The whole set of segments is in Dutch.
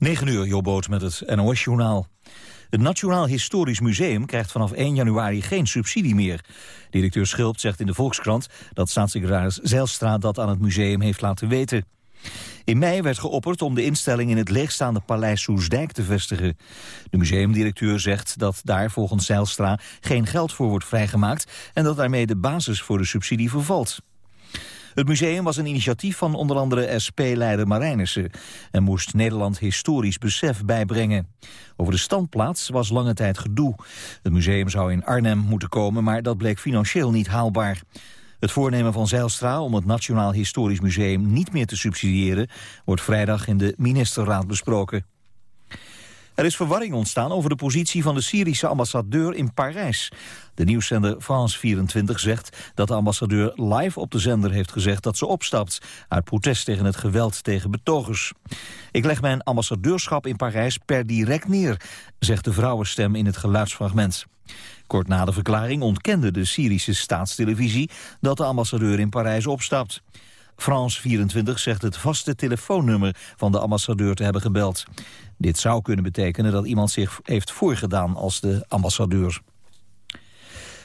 9 uur, Jobboot met het NOS-journaal. Het Nationaal Historisch Museum krijgt vanaf 1 januari geen subsidie meer. Directeur Schulpt zegt in de Volkskrant dat staatssecretaris Zijlstra dat aan het museum heeft laten weten. In mei werd geopperd om de instelling in het leegstaande paleis Soesdijk te vestigen. De museumdirecteur zegt dat daar volgens Zijlstra geen geld voor wordt vrijgemaakt... en dat daarmee de basis voor de subsidie vervalt. Het museum was een initiatief van onder andere SP-leider Marijnissen... en moest Nederland historisch besef bijbrengen. Over de standplaats was lange tijd gedoe. Het museum zou in Arnhem moeten komen, maar dat bleek financieel niet haalbaar. Het voornemen van Zijlstra om het Nationaal Historisch Museum niet meer te subsidiëren... wordt vrijdag in de ministerraad besproken. Er is verwarring ontstaan over de positie van de Syrische ambassadeur in Parijs. De nieuwszender France 24 zegt dat de ambassadeur live op de zender heeft gezegd dat ze opstapt... uit protest tegen het geweld tegen betogers. Ik leg mijn ambassadeurschap in Parijs per direct neer, zegt de vrouwenstem in het geluidsfragment. Kort na de verklaring ontkende de Syrische staatstelevisie dat de ambassadeur in Parijs opstapt. France 24 zegt het vaste telefoonnummer van de ambassadeur te hebben gebeld. Dit zou kunnen betekenen dat iemand zich heeft voorgedaan als de ambassadeur.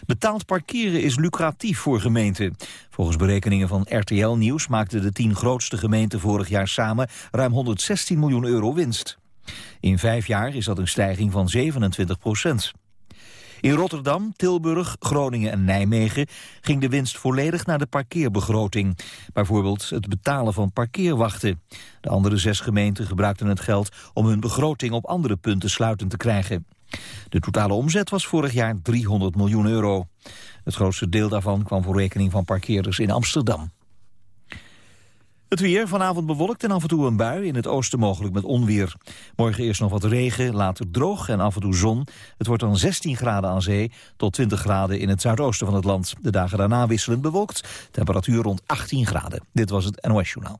Betaald parkeren is lucratief voor gemeenten. Volgens berekeningen van RTL Nieuws maakten de tien grootste gemeenten vorig jaar samen ruim 116 miljoen euro winst. In vijf jaar is dat een stijging van 27 procent. In Rotterdam, Tilburg, Groningen en Nijmegen ging de winst volledig naar de parkeerbegroting. Bijvoorbeeld het betalen van parkeerwachten. De andere zes gemeenten gebruikten het geld om hun begroting op andere punten sluitend te krijgen. De totale omzet was vorig jaar 300 miljoen euro. Het grootste deel daarvan kwam voor rekening van parkeerders in Amsterdam. Het weer, vanavond bewolkt en af en toe een bui, in het oosten mogelijk met onweer. Morgen eerst nog wat regen, later droog en af en toe zon. Het wordt dan 16 graden aan zee tot 20 graden in het zuidoosten van het land. De dagen daarna wisselend bewolkt, temperatuur rond 18 graden. Dit was het NOS Journaal.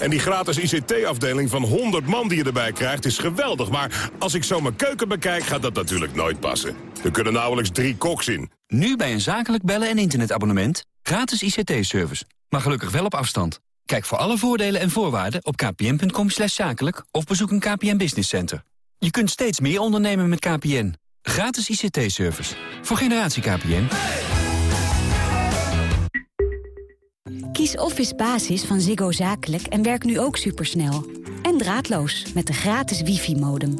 En die gratis ICT-afdeling van 100 man die je erbij krijgt is geweldig. Maar als ik zo mijn keuken bekijk, gaat dat natuurlijk nooit passen. Er kunnen nauwelijks drie koks in. Nu bij een zakelijk bellen en internetabonnement. Gratis ICT-service. Maar gelukkig wel op afstand. Kijk voor alle voordelen en voorwaarden op kpn.com zakelijk... of bezoek een KPN Business Center. Je kunt steeds meer ondernemen met KPN. Gratis ICT-service. Voor generatie KPN. Kies Office Basis van Ziggo Zakelijk en werk nu ook supersnel. En draadloos met de gratis wifi-modem.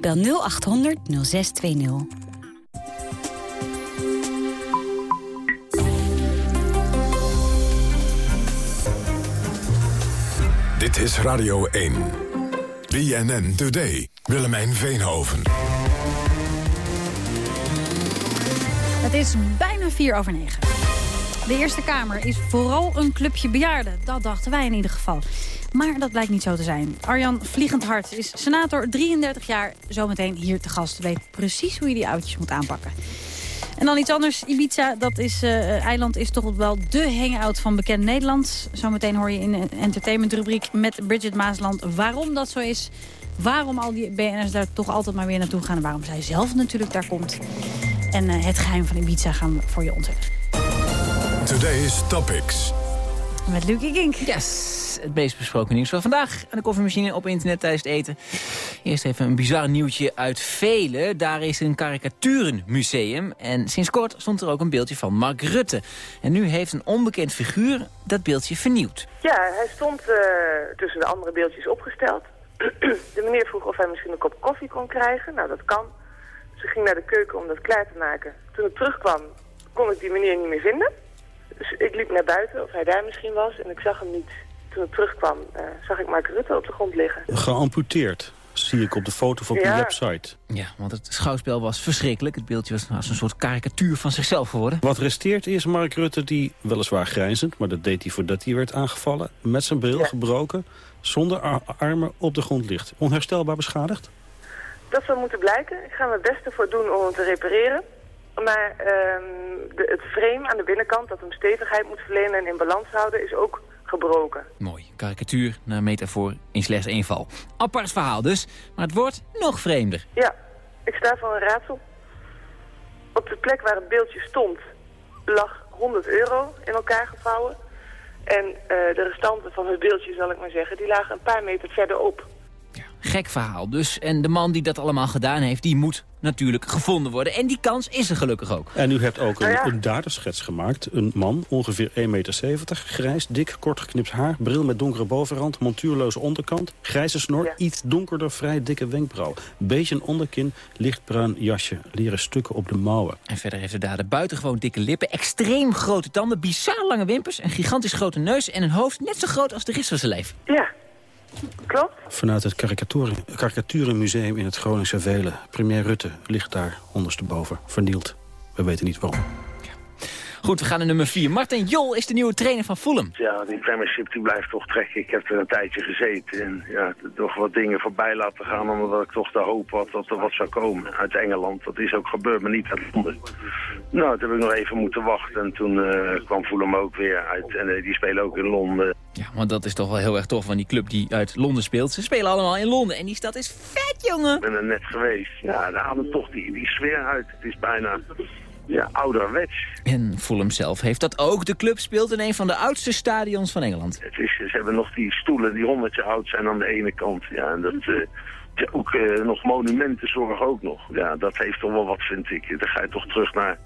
Bel 0800 0620. Dit is Radio 1. BNN Today. Willemijn Veenhoven. Het is bijna vier over negen. De Eerste Kamer is vooral een clubje bejaarden. Dat dachten wij in ieder geval. Maar dat blijkt niet zo te zijn. Arjan Vliegendhart is senator, 33 jaar, zometeen hier te gast. Weet precies hoe je die oudjes moet aanpakken. En dan iets anders. Ibiza, dat is, uh, eiland is toch wel de hangout van bekend Nederland. Zometeen hoor je in de entertainmentrubriek met Bridget Maasland waarom dat zo is. Waarom al die BN'ers daar toch altijd maar weer naartoe gaan. En waarom zij zelf natuurlijk daar komt. En uh, het geheim van Ibiza gaan we voor je ontdekken. Today's Topics. Met Lucie Gink. Yes, het meest besproken nieuws van vandaag. Aan de koffiemachine op internet tijdens het eten. Eerst even een bizar nieuwtje uit Velen. Daar is een karikaturenmuseum. En sinds kort stond er ook een beeldje van Mark Rutte. En nu heeft een onbekend figuur dat beeldje vernieuwd. Ja, hij stond uh, tussen de andere beeldjes opgesteld. de meneer vroeg of hij misschien een kop koffie kon krijgen. Nou, dat kan. Ze ging naar de keuken om dat klaar te maken. Toen ik terugkwam, kon ik die meneer niet meer vinden. Dus ik liep naar buiten of hij daar misschien was en ik zag hem niet. Toen ik terugkwam uh, zag ik Mark Rutte op de grond liggen. Geamputeerd? zie ik op de foto van Ja. de website. Ja, want het schouwspel was verschrikkelijk. Het beeldje was als een soort karikatuur van zichzelf geworden. Wat resteert is Mark Rutte die, weliswaar grijnzend... maar dat deed hij voordat hij werd aangevallen... met zijn bril gebroken, zonder ar- armen op de grond ligt. Onherstelbaar beschadigd? Dat zal moeten blijken. Ik ga mijn best ervoor doen om hem te repareren. Maar ehm, de, het frame aan de binnenkant dat hem stevigheid moet verlenen en in balans houden is ook gebroken. Mooi. Karikatuur naar metafoor in slechts één val. Apart verhaal dus, maar het wordt nog vreemder. Ja, ik sta voor een raadsel. Op de plek waar het beeldje stond lag 100 euro in elkaar gevouwen. En eh, de restanten van het beeldje, zal ik maar zeggen, die lagen een paar meter verderop. Gek verhaal dus. En de man die dat allemaal gedaan heeft, die moet natuurlijk gevonden worden. En die kans is er gelukkig ook. En u hebt ook een, Nou ja. een daderschets gemaakt. Een man, ongeveer 1,70 meter, grijs, dik, kort geknipt haar... bril met donkere bovenrand, montuurloze onderkant... grijze snor, Ja. iets donkerder, vrij dikke wenkbrauw. Beetje een onderkin, lichtbruin jasje, leren stukken op de mouwen. En verder heeft de dader buitengewoon dikke lippen, extreem grote tanden, bizar lange wimpers, een gigantisch grote neus en een hoofd net zo groot als de rest van zijn lijf. Ja, klopt. Vanuit het karikaturen- karikaturenmuseum in het Groningse Velen. Premier Rutte ligt daar ondersteboven, vernield. We weten niet waarom. Goed, we gaan naar nummer 4. Martin Jol is de nieuwe trainer van Fulham. Ja, die premiership die blijft toch trekken. Ik heb er een tijdje gezeten en ja, toch wat dingen voorbij laten gaan... omdat ik toch de hoop had dat er wat zou komen uit Engeland. Dat is ook gebeurd, maar niet uit Londen. Nou, toen heb ik nog even moeten wachten en toen eh, kwam Fulham ook weer uit. En eh, die spelen ook in Londen. Ja, want dat is toch wel heel erg tof van die club die uit Londen speelt. Ze spelen allemaal in Londen en die stad is vet, jongen. Ik ben er net geweest. Ja, daar hadden toch die, die sfeer uit. Het is bijna ja, ouderwets. En Fulham zelf heeft dat ook. De club speelt in een van de oudste stadions van Engeland. Het is, ze hebben nog die stoelen die honderd jaar oud zijn aan de ene kant. Ja, en dat... eh, ook eh, nog monumenten zorgen ook nog. Ja, dat heeft toch wel wat, vind ik. Dan ga je toch terug naar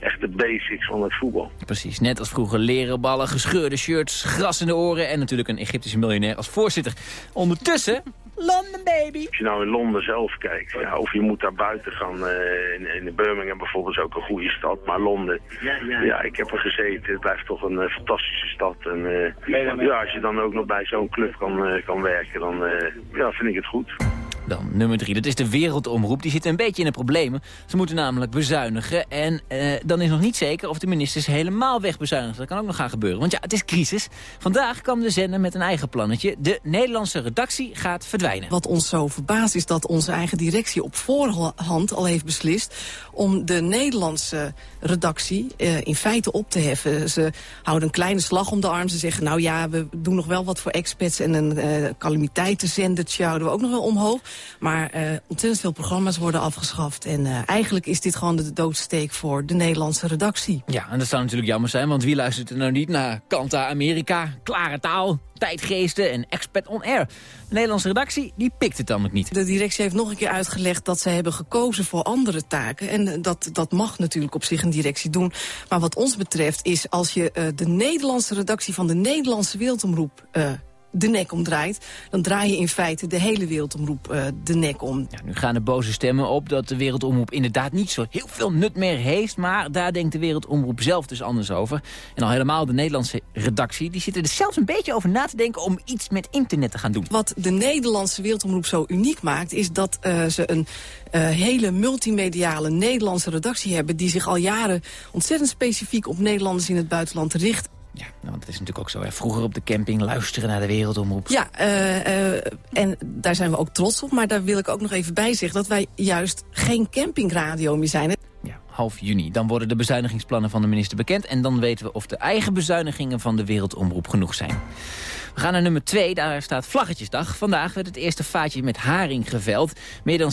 echt de basics van het voetbal. Precies, net als vroeger leren ballen, gescheurde shirts, gras in de oren... en natuurlijk een Egyptische miljonair als voorzitter. Ondertussen, London baby. Als je nou in Londen zelf kijkt, ja, of je moet daar buiten gaan. eh, in, in Birmingham bijvoorbeeld is ook een goede stad. Maar Londen, ja, ik heb er gezeten. Het blijft toch een eh, fantastische stad. En eh, ja, als je dan ook nog bij zo'n club kan, eh, kan werken, dan eh, ja, vind ik het goed. Dan nummer drie, dat is de Wereldomroep. Die zitten een beetje in de problemen. Ze moeten namelijk bezuinigen. En eh, dan is nog niet zeker of de ministers helemaal wegbezuinigen. Dat kan ook nog gaan gebeuren. Want ja, het is crisis. Vandaag kwam de zender met een eigen plannetje. De Nederlandse redactie gaat verdwijnen. Wat ons zo verbaast is dat onze eigen directie op voorhand al heeft beslist... om de Nederlandse redactie eh, in feite op te heffen. Ze houden een kleine slag om de arm. Ze zeggen, nou ja, we doen nog wel wat voor expats... en een eh calamiteitenzendertje houden we ook nog wel omhoog. Maar eh, ontzettend veel programma's worden afgeschaft. En eh, eigenlijk is dit gewoon de doodsteek voor de Nederlandse redactie. Ja, en dat zou natuurlijk jammer zijn, want wie luistert er nou niet naar Kanta Amerika, klare taal, tijdgeesten en Expat on Air? De Nederlandse redactie, die pikt het dan ook niet. De directie heeft nog een keer uitgelegd dat ze hebben gekozen voor andere taken. En eh, dat, dat mag natuurlijk op zich een directie doen. Maar wat ons betreft is als je de Nederlandse redactie van de Nederlandse Wereldomroep... de nek omdraait, dan draai je in feite de hele wereldomroep eh, de nek om. Ja, nu gaan de boze stemmen op dat de Wereldomroep inderdaad niet zo heel veel nut meer heeft. Maar daar denkt de Wereldomroep zelf dus anders over. En al helemaal de Nederlandse redactie, die zitten er zelfs een beetje over na te denken om iets met internet te gaan doen. Wat de Nederlandse Wereldomroep zo uniek maakt... is dat eh, ze een eh, hele multimediale Nederlandse redactie hebben... die zich al jaren ontzettend specifiek op Nederlanders in het buitenland richt. Ja, nou, want dat is natuurlijk ook zo. Hè. Vroeger op de camping luisteren naar de Wereldomroep. Ja, eh, eh, en daar zijn we ook trots op. Maar daar wil ik ook nog even bij zeggen... dat wij juist geen campingradio meer zijn. Ja, half juni. Dan worden de bezuinigingsplannen van de minister bekend... en dan weten we of de eigen bezuinigingen van de Wereldomroep genoeg zijn. We gaan naar nummer 2, daar staat Vlaggetjesdag. Vandaag werd het eerste vaatje met haring geveld. Meer dan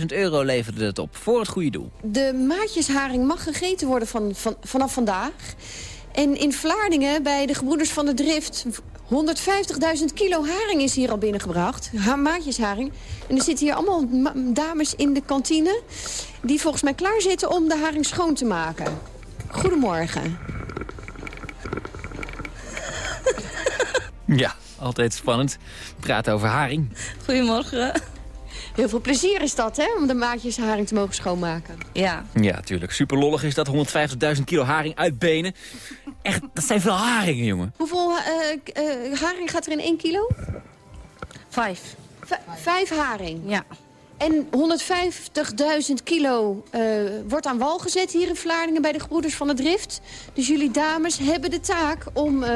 67.000 euro leverde het op, voor het goede doel. De maatjesharing mag gegeten worden van, van, vanaf vandaag. En in Vlaardingen, bij de gebroeders van de Drift... 150.000 kilo haring is hier al binnengebracht. Ha maatjesharing. En er zitten hier allemaal ma- dames in de kantine... die volgens mij klaar zitten om de haring schoon te maken. Goedemorgen. Ja, altijd spannend. Praten over haring. Goedemorgen. Heel veel plezier is dat, hè? Om de maatjesharing te mogen schoonmaken. Ja. Ja, tuurlijk. Super lollig is dat. 150.000 kilo haring uit benen. Echt, dat zijn veel haringen, jongen. Hoeveel eh, eh, haring gaat er in één kilo? Vijf. V- vijf haring. Ja. En 150.000 kilo eh, wordt aan wal gezet hier in Vlaardingen bij de Gebroeders van de Drift. Dus jullie dames hebben de taak om, eh,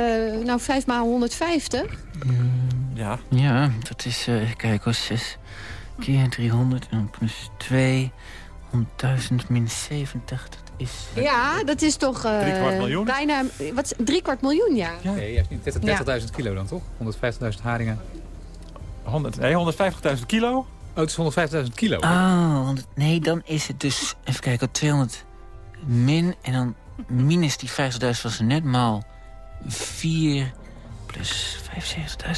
nou 5 maal 150. Ja. Ja, dat is, eh kijk hoor, 6 keer 300 en dan plus 2, 100.000 min 70, dat is... Ja, dat is toch eh, Drie kwart miljoen? bijna wat, drie kwart miljoen, ja. Nee, je hebt niet 30 30.000 kilo dan toch? 150.000 haringen. 100, nee, 150.000 kilo? Oh, het is 150.000 kilo. Oh, want, nee, dan is het dus, even kijken, 200 min en dan minus die 50.000 was net maal 4 plus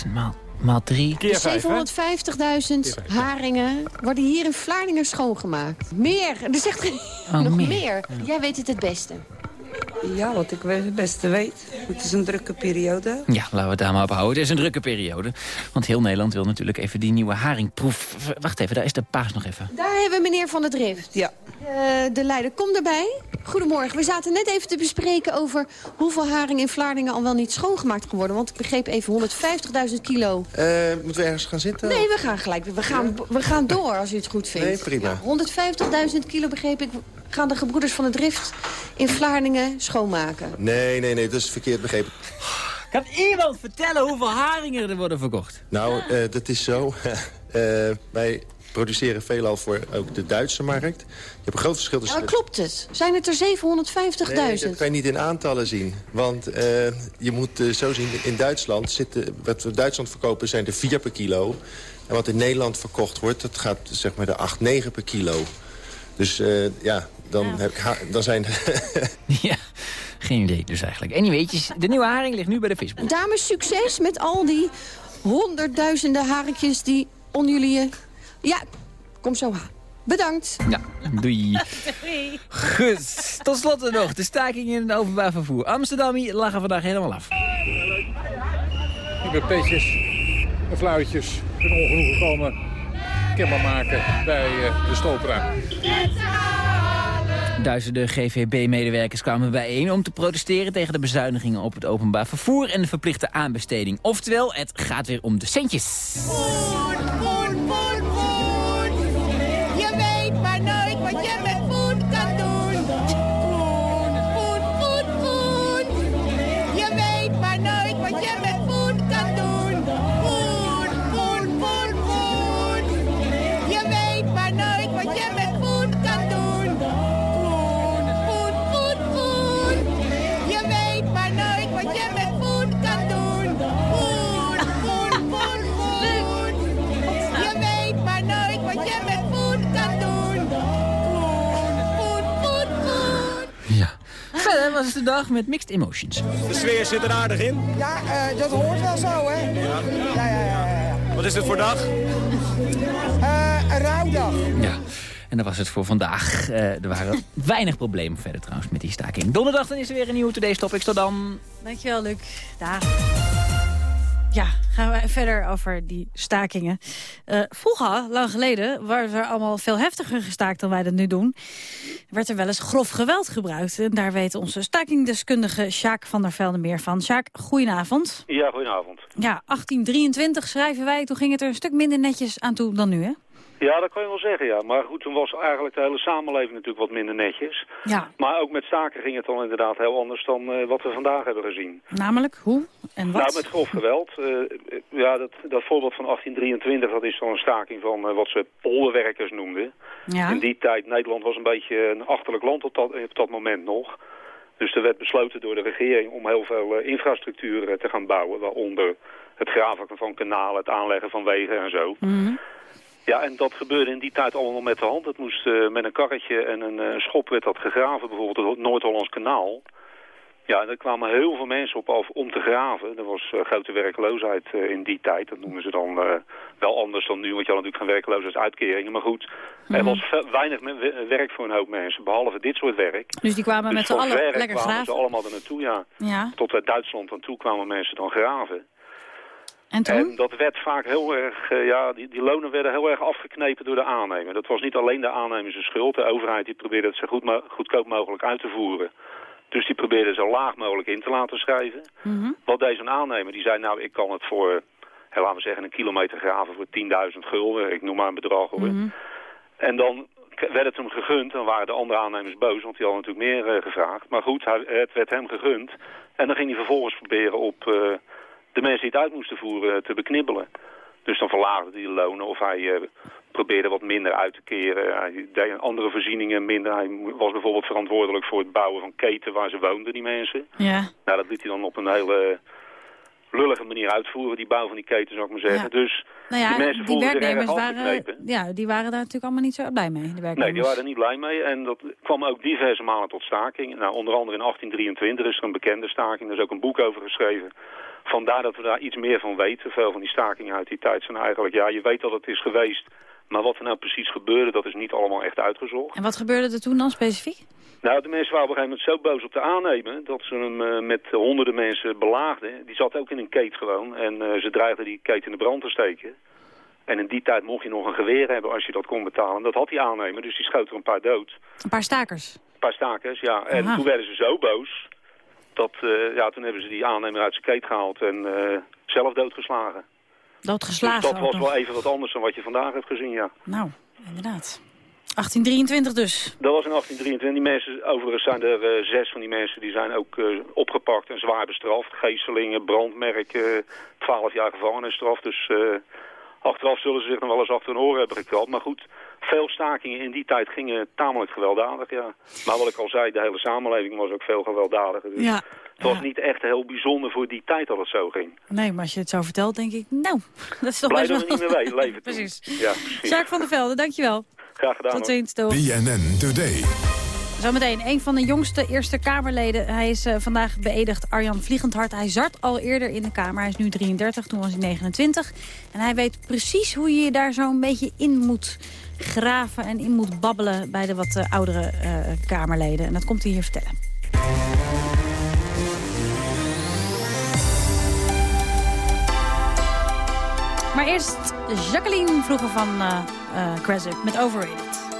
75.000 maal, maal 3. Dus 750.000 haringen worden hier in Vlaardingen schoongemaakt. Meer, er zegt geen- Oh, nog meer. meer. Jij weet het het beste. Ja, wat ik het beste weet. Het is een drukke periode. Ja, laten we het daar maar op houden. Het is een drukke periode. Want heel Nederland wil natuurlijk even die nieuwe haringproef... Wacht even, daar is de paas nog even. Daar hebben we meneer Van der Drift. Ja. Eh, de leider, kom erbij. Goedemorgen. We zaten net even te bespreken over hoeveel haring in Vlaardingen al wel niet schoongemaakt geworden. Want ik begreep even 150.000 kilo. Eh, moeten we ergens gaan zitten? Nee, we gaan gelijk. We gaan, we gaan door als u het goed vindt. Nee, prima. Ja, 150.000 kilo begreep ik gaan de gebroeders van de Drift in Vlaardingen schoonmaken. Nee, nee, nee, dat is verkeerd begrepen. Kan iemand vertellen hoeveel haringen er worden verkocht? Nou, eh, dat is zo. Eh, wij produceren veelal voor ook de Duitse markt. Je hebt een groot verschil Ja, tussen... maar klopt het? Zijn het er 750.000? Nee, dat kan je niet in aantallen zien. Want eh, je moet zo zien, in Duitsland zitten... Wat we in Duitsland verkopen zijn er 4 per kilo. En wat in Nederland verkocht wordt, dat gaat zeg maar de 8, 9 per kilo. Dus eh, ja, dan, Heb ik dan zijn... ja, geen idee dus eigenlijk. Anyways, de nieuwe haring ligt nu bij de visboer. Dames, succes met al die honderdduizenden haringjes die onder jullie... Ja, kom zo aan. Bedankt. Ja, doei. Goed, tot slot er nog de staking in het openbaar vervoer. Amsterdam lagen vandaag helemaal af. Met peetjes en fluitjes een ongenoegen komen kenbaar maken bij eh, de stopera. Duizenden GVB-medewerkers kwamen bijeen om te protesteren tegen de bezuinigingen op het openbaar vervoer en de verplichte aanbesteding. Oftewel, het gaat weer om de centjes. Je Verder was het de dag met mixed emotions. De sfeer zit er aardig in. Ja, eh, dat hoort wel zo, hè? Ja, ja, ja. ja, ja. Wat is dit voor dag? Eh, een rouwdag. Ja. En dat was het voor vandaag. Eh, er waren weinig problemen verder trouwens met die staking. Donderdag dan is er weer een nieuwe Today's Topics. Tot dan. Dankjewel, Luc. Dag. Ja, gaan we verder over die stakingen. Eh, vroeger, lang geleden, waren er allemaal veel heftiger gestaakt dan wij dat nu doen. Werd er wel eens grof geweld gebruikt. En daar weet onze stakingdeskundige Sjaak van der Velde meer van. Sjaak, goedenavond. Ja, goedenavond. Ja, 1823 schrijven wij. Toen ging het er een stuk minder netjes aan toe dan nu, hè? Ja, dat kan je wel zeggen, ja. Maar goed, toen was eigenlijk de hele samenleving natuurlijk wat minder netjes. Ja. Maar ook met staken ging het dan inderdaad heel anders dan eh, wat we vandaag hebben gezien. Namelijk, hoe en wat? Nou, met grof geweld. eh, ja, dat, dat voorbeeld van 1823, dat is dan een staking van eh, wat ze polderwerkers noemden. Ja. In die tijd, Nederland was een beetje een achterlijk land op dat, op dat moment nog. Dus er werd besloten door de regering om heel veel eh, infrastructuur eh, te gaan bouwen. Waaronder het graven van kanalen, het aanleggen van wegen en zo. Mhm. Ja, en dat gebeurde in die tijd allemaal met de hand. Het moest eh, met een karretje en een eh, schop werd dat gegraven, bijvoorbeeld het Noord-Hollands kanaal. Ja, en er kwamen heel veel mensen op af om te graven. Er was eh, grote werkloosheid in die tijd. Dat noemen ze dan wel anders dan nu, want je had natuurlijk geen werkloosheidsuitkeringen. Maar goed, er Mhm. was weinig we- werk voor een hoop mensen, behalve dit soort werk. Dus die kwamen Dus met z'n allen lekker kwamen graven? ze allemaal er naartoe, ja. Ja. Tot uit Duitsland aan toe kwamen mensen dan graven. En toen? En dat werd vaak heel erg, eh, ja, die, die lonen werden heel erg afgeknepen door de aannemer. Dat was niet alleen de aannemer zijn schuld. De overheid die probeerde het zo goed mo- goedkoop mogelijk uit te voeren. Dus die probeerde zo laag mogelijk in te laten schrijven. Mhm. Wat deze aannemer, die zei nou ik kan het voor ja, laten we zeggen, een kilometer graven voor 10.000 gulden. Ik noem maar een bedrag hoor. Mhm. En dan werd het hem gegund. Dan waren de andere aannemers boos, want die hadden natuurlijk meer eh, gevraagd. Maar goed, hij, het werd hem gegund. En dan ging hij vervolgens proberen op eh, mensen die het uit moesten voeren eh, te beknibbelen. Dus dan verlaagde hij de lonen of hij eh, probeerde wat minder uit te keren. Hij deed andere voorzieningen minder. Hij was bijvoorbeeld verantwoordelijk voor het bouwen van keten waar ze woonden, die mensen. Ja. Nou, dat liet hij dan op een hele lullige manier uitvoeren, die bouw van die keten, zou ik maar zeggen. Ja. Dus Nou ja, die mensen die werknemers waren, ja, die waren daar natuurlijk allemaal niet zo blij mee. De werknemers. Nee, die waren er niet blij mee. En dat kwam ook diverse malen tot staking. Nou, onder andere in 1823 is er een bekende staking. Er is ook een boek over geschreven. Vandaar dat we daar iets meer van weten. Veel van die stakingen uit die tijd zijn eigenlijk... Ja, je weet dat het is geweest. Maar wat er nou precies gebeurde, dat is niet allemaal echt uitgezocht. En wat gebeurde er toen dan specifiek? Nou, de mensen waren op een gegeven moment zo boos op de aannemer... dat ze hem eh, met honderden mensen belaagden. Die zat ook in een keet gewoon. En eh, ze dreigden die keet in de brand te steken. En in die tijd mocht je nog een geweer hebben als je dat kon betalen. Dat had die aannemer, dus die schoot er een paar dood. Een paar stakers. Een paar stakers, ja. En Aha. toen werden ze zo boos... dat eh, ja, toen hebben ze die aannemer uit zijn keet gehaald en eh, zelf doodgeslagen. Doodgeslagen dus dat was wel even wat anders dan wat je vandaag hebt gezien, ja. Nou, inderdaad. 1823 dus. Dat was in 1823. Die mensen, overigens zijn er eh, zes van die mensen die zijn ook opgepakt en zwaar bestraft. Geestelingen, brandmerk, eh 12 jaar gevangenisstraf. Dus achteraf zullen ze zich nog wel eens achter hun oren hebben gekrald. Maar goed, veel stakingen in die tijd gingen tamelijk gewelddadig, ja. Maar wat ik al zei, de hele samenleving was ook veel gewelddadiger. Dus Ja. het was niet echt heel bijzonder voor die tijd dat het zo ging. Nee, maar als je het zo vertelt, denk ik, nou, dat is toch Blij best dat we wel... niet meer leven. Precies. Ja, precies. Jacques van der Velde, dankjewel. Graag gedaan. Tot ziens, toch. BNN Today. Zometeen, een van de jongste Eerste Kamerleden. Hij is eh, vandaag beëdigd, Arjan Vliegendhart. Hij zat al eerder in de Kamer. Hij is nu 33, toen was hij 29. En hij weet precies hoe je je daar zo'n beetje in moet graven... en in moet babbelen bij de wat eh, oudere eh, Kamerleden. En dat komt hij hier vertellen. Maar eerst Jacqueline vroeger van eh, Cresip met Overrated.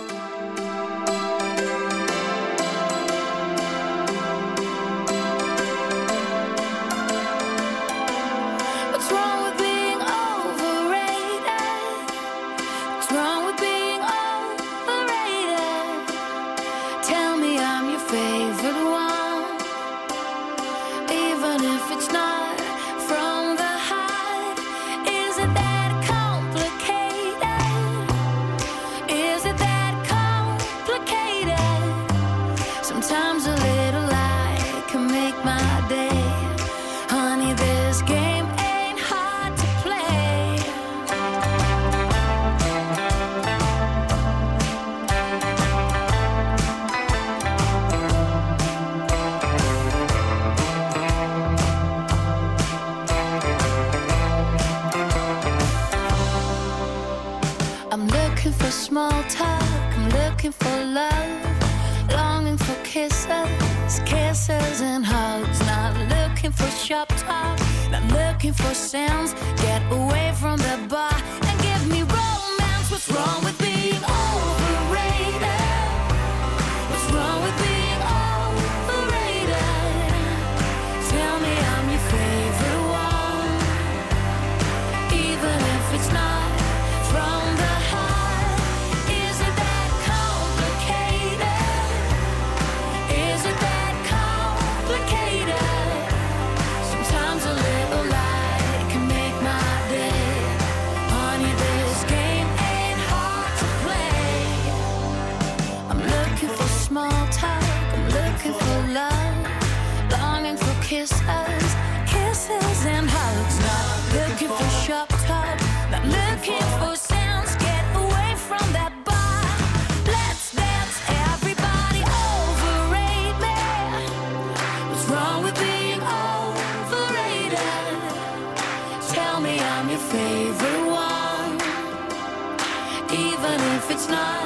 night.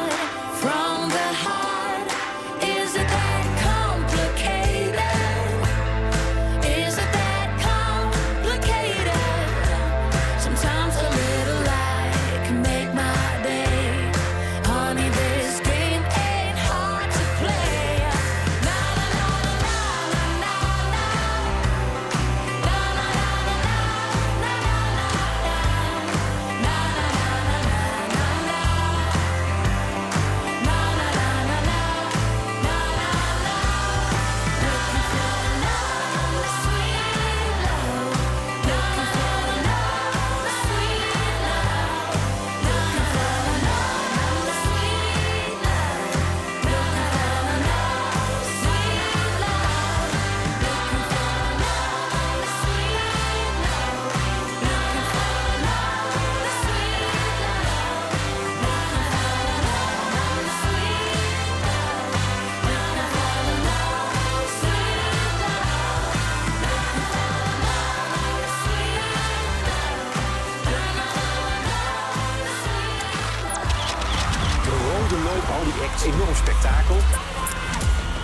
Enorm spektakel.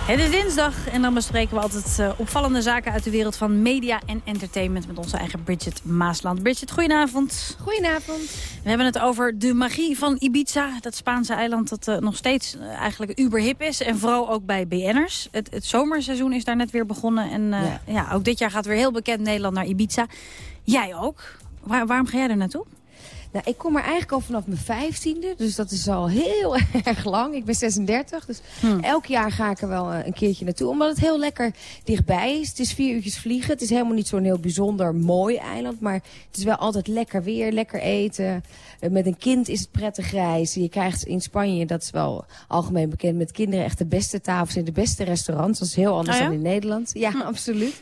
Het is dinsdag en dan bespreken we altijd eh, opvallende zaken uit de wereld van media en entertainment met onze eigen Bridget Maasland. Bridget, goedenavond. Goedenavond. We hebben het over de magie van Ibiza, dat Spaanse eiland dat eh, nog steeds eh, eigenlijk uberhip is. En vooral ook bij BN'ers. Het, het zomerseizoen is daar net weer begonnen en eh, Ja. ja. ook dit jaar gaat weer heel bekend Nederland naar Ibiza. Jij ook. Waar- waarom ga jij er naartoe? Nou, ik kom er eigenlijk al vanaf mijn vijftiende, dus dat is al heel erg lang. Ik ben 36, dus elk jaar ga ik er wel eh, een keertje naartoe. Omdat het heel lekker dichtbij is. Het is vier uurtjes vliegen. Het is helemaal niet zo'n heel bijzonder mooi eiland. Maar het is wel altijd lekker weer, lekker eten. Eh, met een kind is het prettig reizen. Je krijgt in Spanje, dat is wel algemeen bekend, met kinderen echt de beste tafels in de beste restaurants. Dat is heel anders Oh ja? dan in Nederland. Ja, absoluut.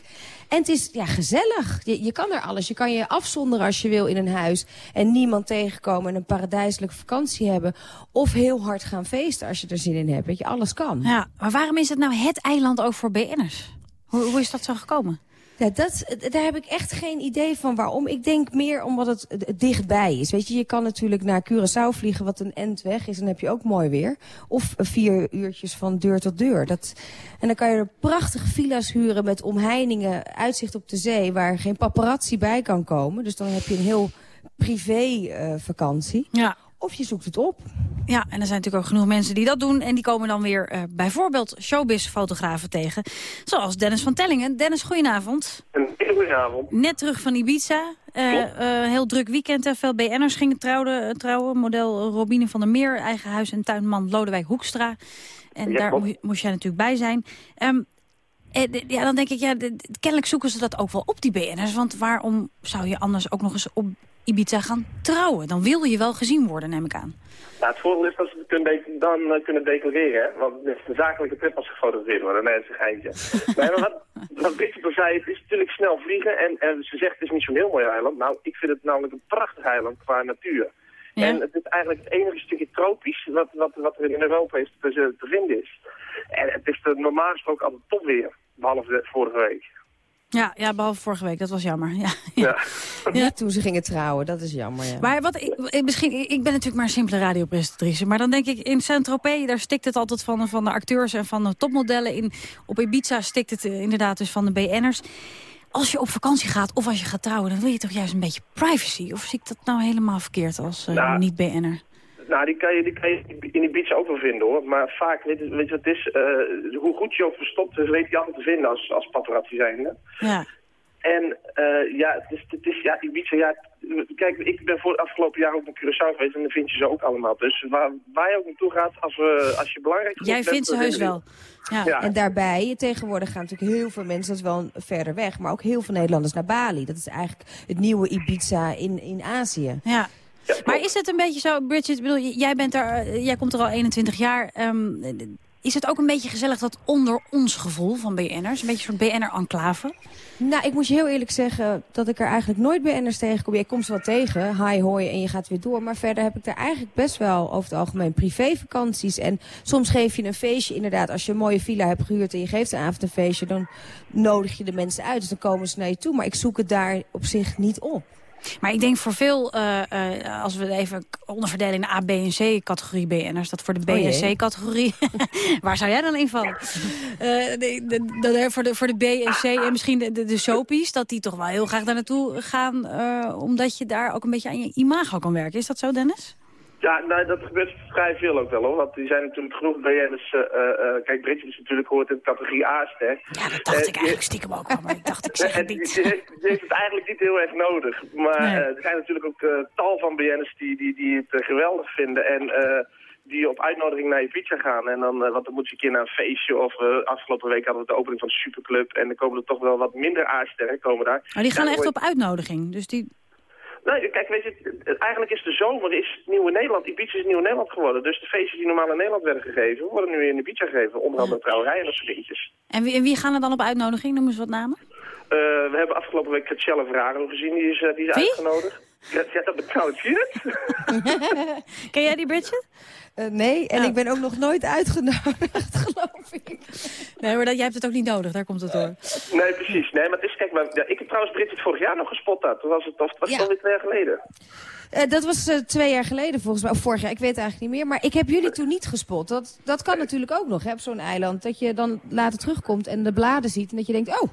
En het is ja, gezellig. Je, je kan er alles. Je kan je afzonderen als je wil in een huis. En niemand tegenkomen en een paradijselijke vakantie hebben. Of heel hard gaan feesten als je er zin in hebt. Weet je, alles kan. Ja, maar waarom is het nou het eiland ook voor BN'ers? Hoe, hoe is dat zo gekomen? Ja, dat, daar heb ik echt geen idee van waarom. Ik denk meer omdat het eh, dichtbij is. Weet je, je kan natuurlijk naar Curaçao vliegen, wat een end weg is. En dan heb je ook mooi weer. Of vier uurtjes van deur tot deur. Dat, en dan kan je er prachtige villa's huren met omheiningen, uitzicht op de zee... waar geen paparazzi bij kan komen. Dus dan heb je een heel privé eh, vakantie. Ja. Of je zoekt het op. Ja, en er zijn natuurlijk ook genoeg mensen die dat doen. En die komen dan weer eh, bijvoorbeeld showbiz-fotografen tegen. Zoals Dennis van Tellingen. Dennis, goedenavond. Een hele goede avond. Net terug van Ibiza. Eh, eh, heel druk weekend. Hè. Veel BN'ers gingen trouwen, trouwen. Model Robine van der Meer, eigen huis- en tuinman Lodewijk Hoekstra. En Ja, daar moest jij natuurlijk bij zijn. Ehm, eh, ja, dan denk ik, ja, kennelijk zoeken ze dat ook wel op, die BN'ers. Want waarom zou je anders ook nog eens op Ibiza gaan trouwen? Dan wil je wel gezien worden, neem ik aan. Nou, het voordeel is dat ze het kunnen dan eh, kunnen declareren, hè? want het is een zakelijke trip als gefotografeerd worden. Nee, dat is een geintje. maar wat, wat al zei, het is natuurlijk snel vliegen en, en ze zegt het is niet zo'n heel mooi eiland. Nou, ik vind het namelijk een prachtig eiland qua natuur. Ja. En het is eigenlijk het enige stukje tropisch wat, wat, wat er in Europa is te, te vinden is. En het is er normaal gesproken altijd topweer, behalve de vorige week. Ja, ja, behalve vorige week. Dat was jammer. Ja. Ja. Niet toen ze gingen trouwen, dat is jammer. Ja. Maar wat ik, ik- misschien, ik ben natuurlijk maar een simpele radiopresentatrice. Maar dan denk ik, in Saint-Tropez, daar stikt het altijd van, van de acteurs en van de topmodellen. In, op Ibiza stikt het eh, inderdaad dus van de BN'ers. Als je op vakantie gaat of als je gaat trouwen, dan wil je toch juist een beetje privacy? Of zie ik dat nou helemaal verkeerd als eh, Nou, niet-BN'er? Nou, die kan, je, die kan je in Ibiza ook wel vinden hoor. Maar vaak, weet je, weet je wat het is? Eh, hoe goed je ook verstopt is, weet je altijd te vinden als, als paparazzi zijnde. Ja. En eh, ja, het is, het is ja, Ibiza, ja, kijk, ik ben voor het afgelopen jaar ook naar Curaçao geweest en dan vind je ze ook allemaal. Dus waar, waar je ook naartoe gaat, als, we, als je belangrijk Jij bent, vindt ze heus wel. Ja. En daarbij, tegenwoordig gaan natuurlijk heel veel mensen, dat is wel verder weg, maar ook heel veel Nederlanders naar Bali. Dat is eigenlijk het nieuwe Ibiza in, in Azië. Ja. Maar is het een beetje zo, Bridget, ik bedoel, jij, bent er, eh, jij komt er al 21 jaar. ehm, is het ook een beetje gezellig dat onder ons gevoel van BN'ers? Een beetje een soort BN'er-enclave? Nou, ik moet je heel eerlijk zeggen dat ik er eigenlijk nooit BN'ers tegenkom. Je komt ze wel tegen, hi, hoi, en je gaat weer door. Maar verder heb ik daar eigenlijk best wel over het algemeen privévakanties. En soms geef je een feestje, inderdaad. Als je een mooie villa hebt gehuurd en je geeft een avond een feestje... dan nodig je de mensen uit, dus dan komen ze naar je toe. Maar ik zoek het daar op zich niet op. Maar ik denk voor veel, eh, eh, als we even onderverdelen in de A, B en C categorie BN'ers, dat voor de B Oh en. C categorie, waar zou jij dan in vallen? De, de, de- voor, de, voor de B en C en misschien de, de, de soapies, dat die toch wel heel graag daar naartoe gaan, omdat je daar ook een beetje aan je imago kan werken. Is dat zo, Dennis? Ja, nou, dat gebeurt vrij veel ook wel hoor. Want die zijn natuurlijk genoeg BN'ers. eh eh kijk, Bridget is natuurlijk hoort in de categorie A-ster. Ja, dat dacht ik eigenlijk stiekem ook al, maar ik dacht ik zeg het niet. die heeft, die heeft het eigenlijk niet heel erg nodig. Maar Nee. eh, er zijn natuurlijk ook eh, tal van BN'ers die, die, die het eh, geweldig vinden. En eh, die op uitnodiging naar Ibiza gaan. En dan, eh, want dan moet je een keer naar een feestje. Of eh, afgelopen week hadden we de opening van de Superclub. En dan komen er toch wel wat minder A-sterren komen daar. Maar die gaan Ja, echt op uitnodiging, dus die... Nee, kijk, weet je, eigenlijk is de zomer is het nieuwe Nederland. Ibiza is het nieuwe Nederland geworden. Dus de feestjes die normaal in Nederland werden gegeven, worden nu in Ibiza gegeven. Onder andere trouwerijen en dat soort dingetjes. En wie, en wie gaan er dan op uitnodiging? Noem eens wat namen. Eh, we hebben afgelopen week Gretchelle Verharen gezien, die is, eh, die is uitgenodigd. Ja, dat betrouwt zie je het? Ken jij die Bridget? Eh, nee, en ik ben ook nog nooit uitgenodigd, geloof ik. Nee, maar dat, jij hebt het ook niet nodig, daar komt het door. Nee, precies. Nee, maar het is, kijk, maar, ja, ik heb trouwens Bridget vorig jaar nog gespot daar. Toen was het, of, was het Ja. alweer twee jaar geleden. Eh, dat was eh, twee jaar geleden volgens mij, of vorig jaar, ik weet het eigenlijk niet meer. Maar ik heb jullie toen niet gespot. Dat, dat kan natuurlijk ook nog, hè, op zo'n eiland. Dat je dan later terugkomt en de bladen ziet en dat je denkt, oh,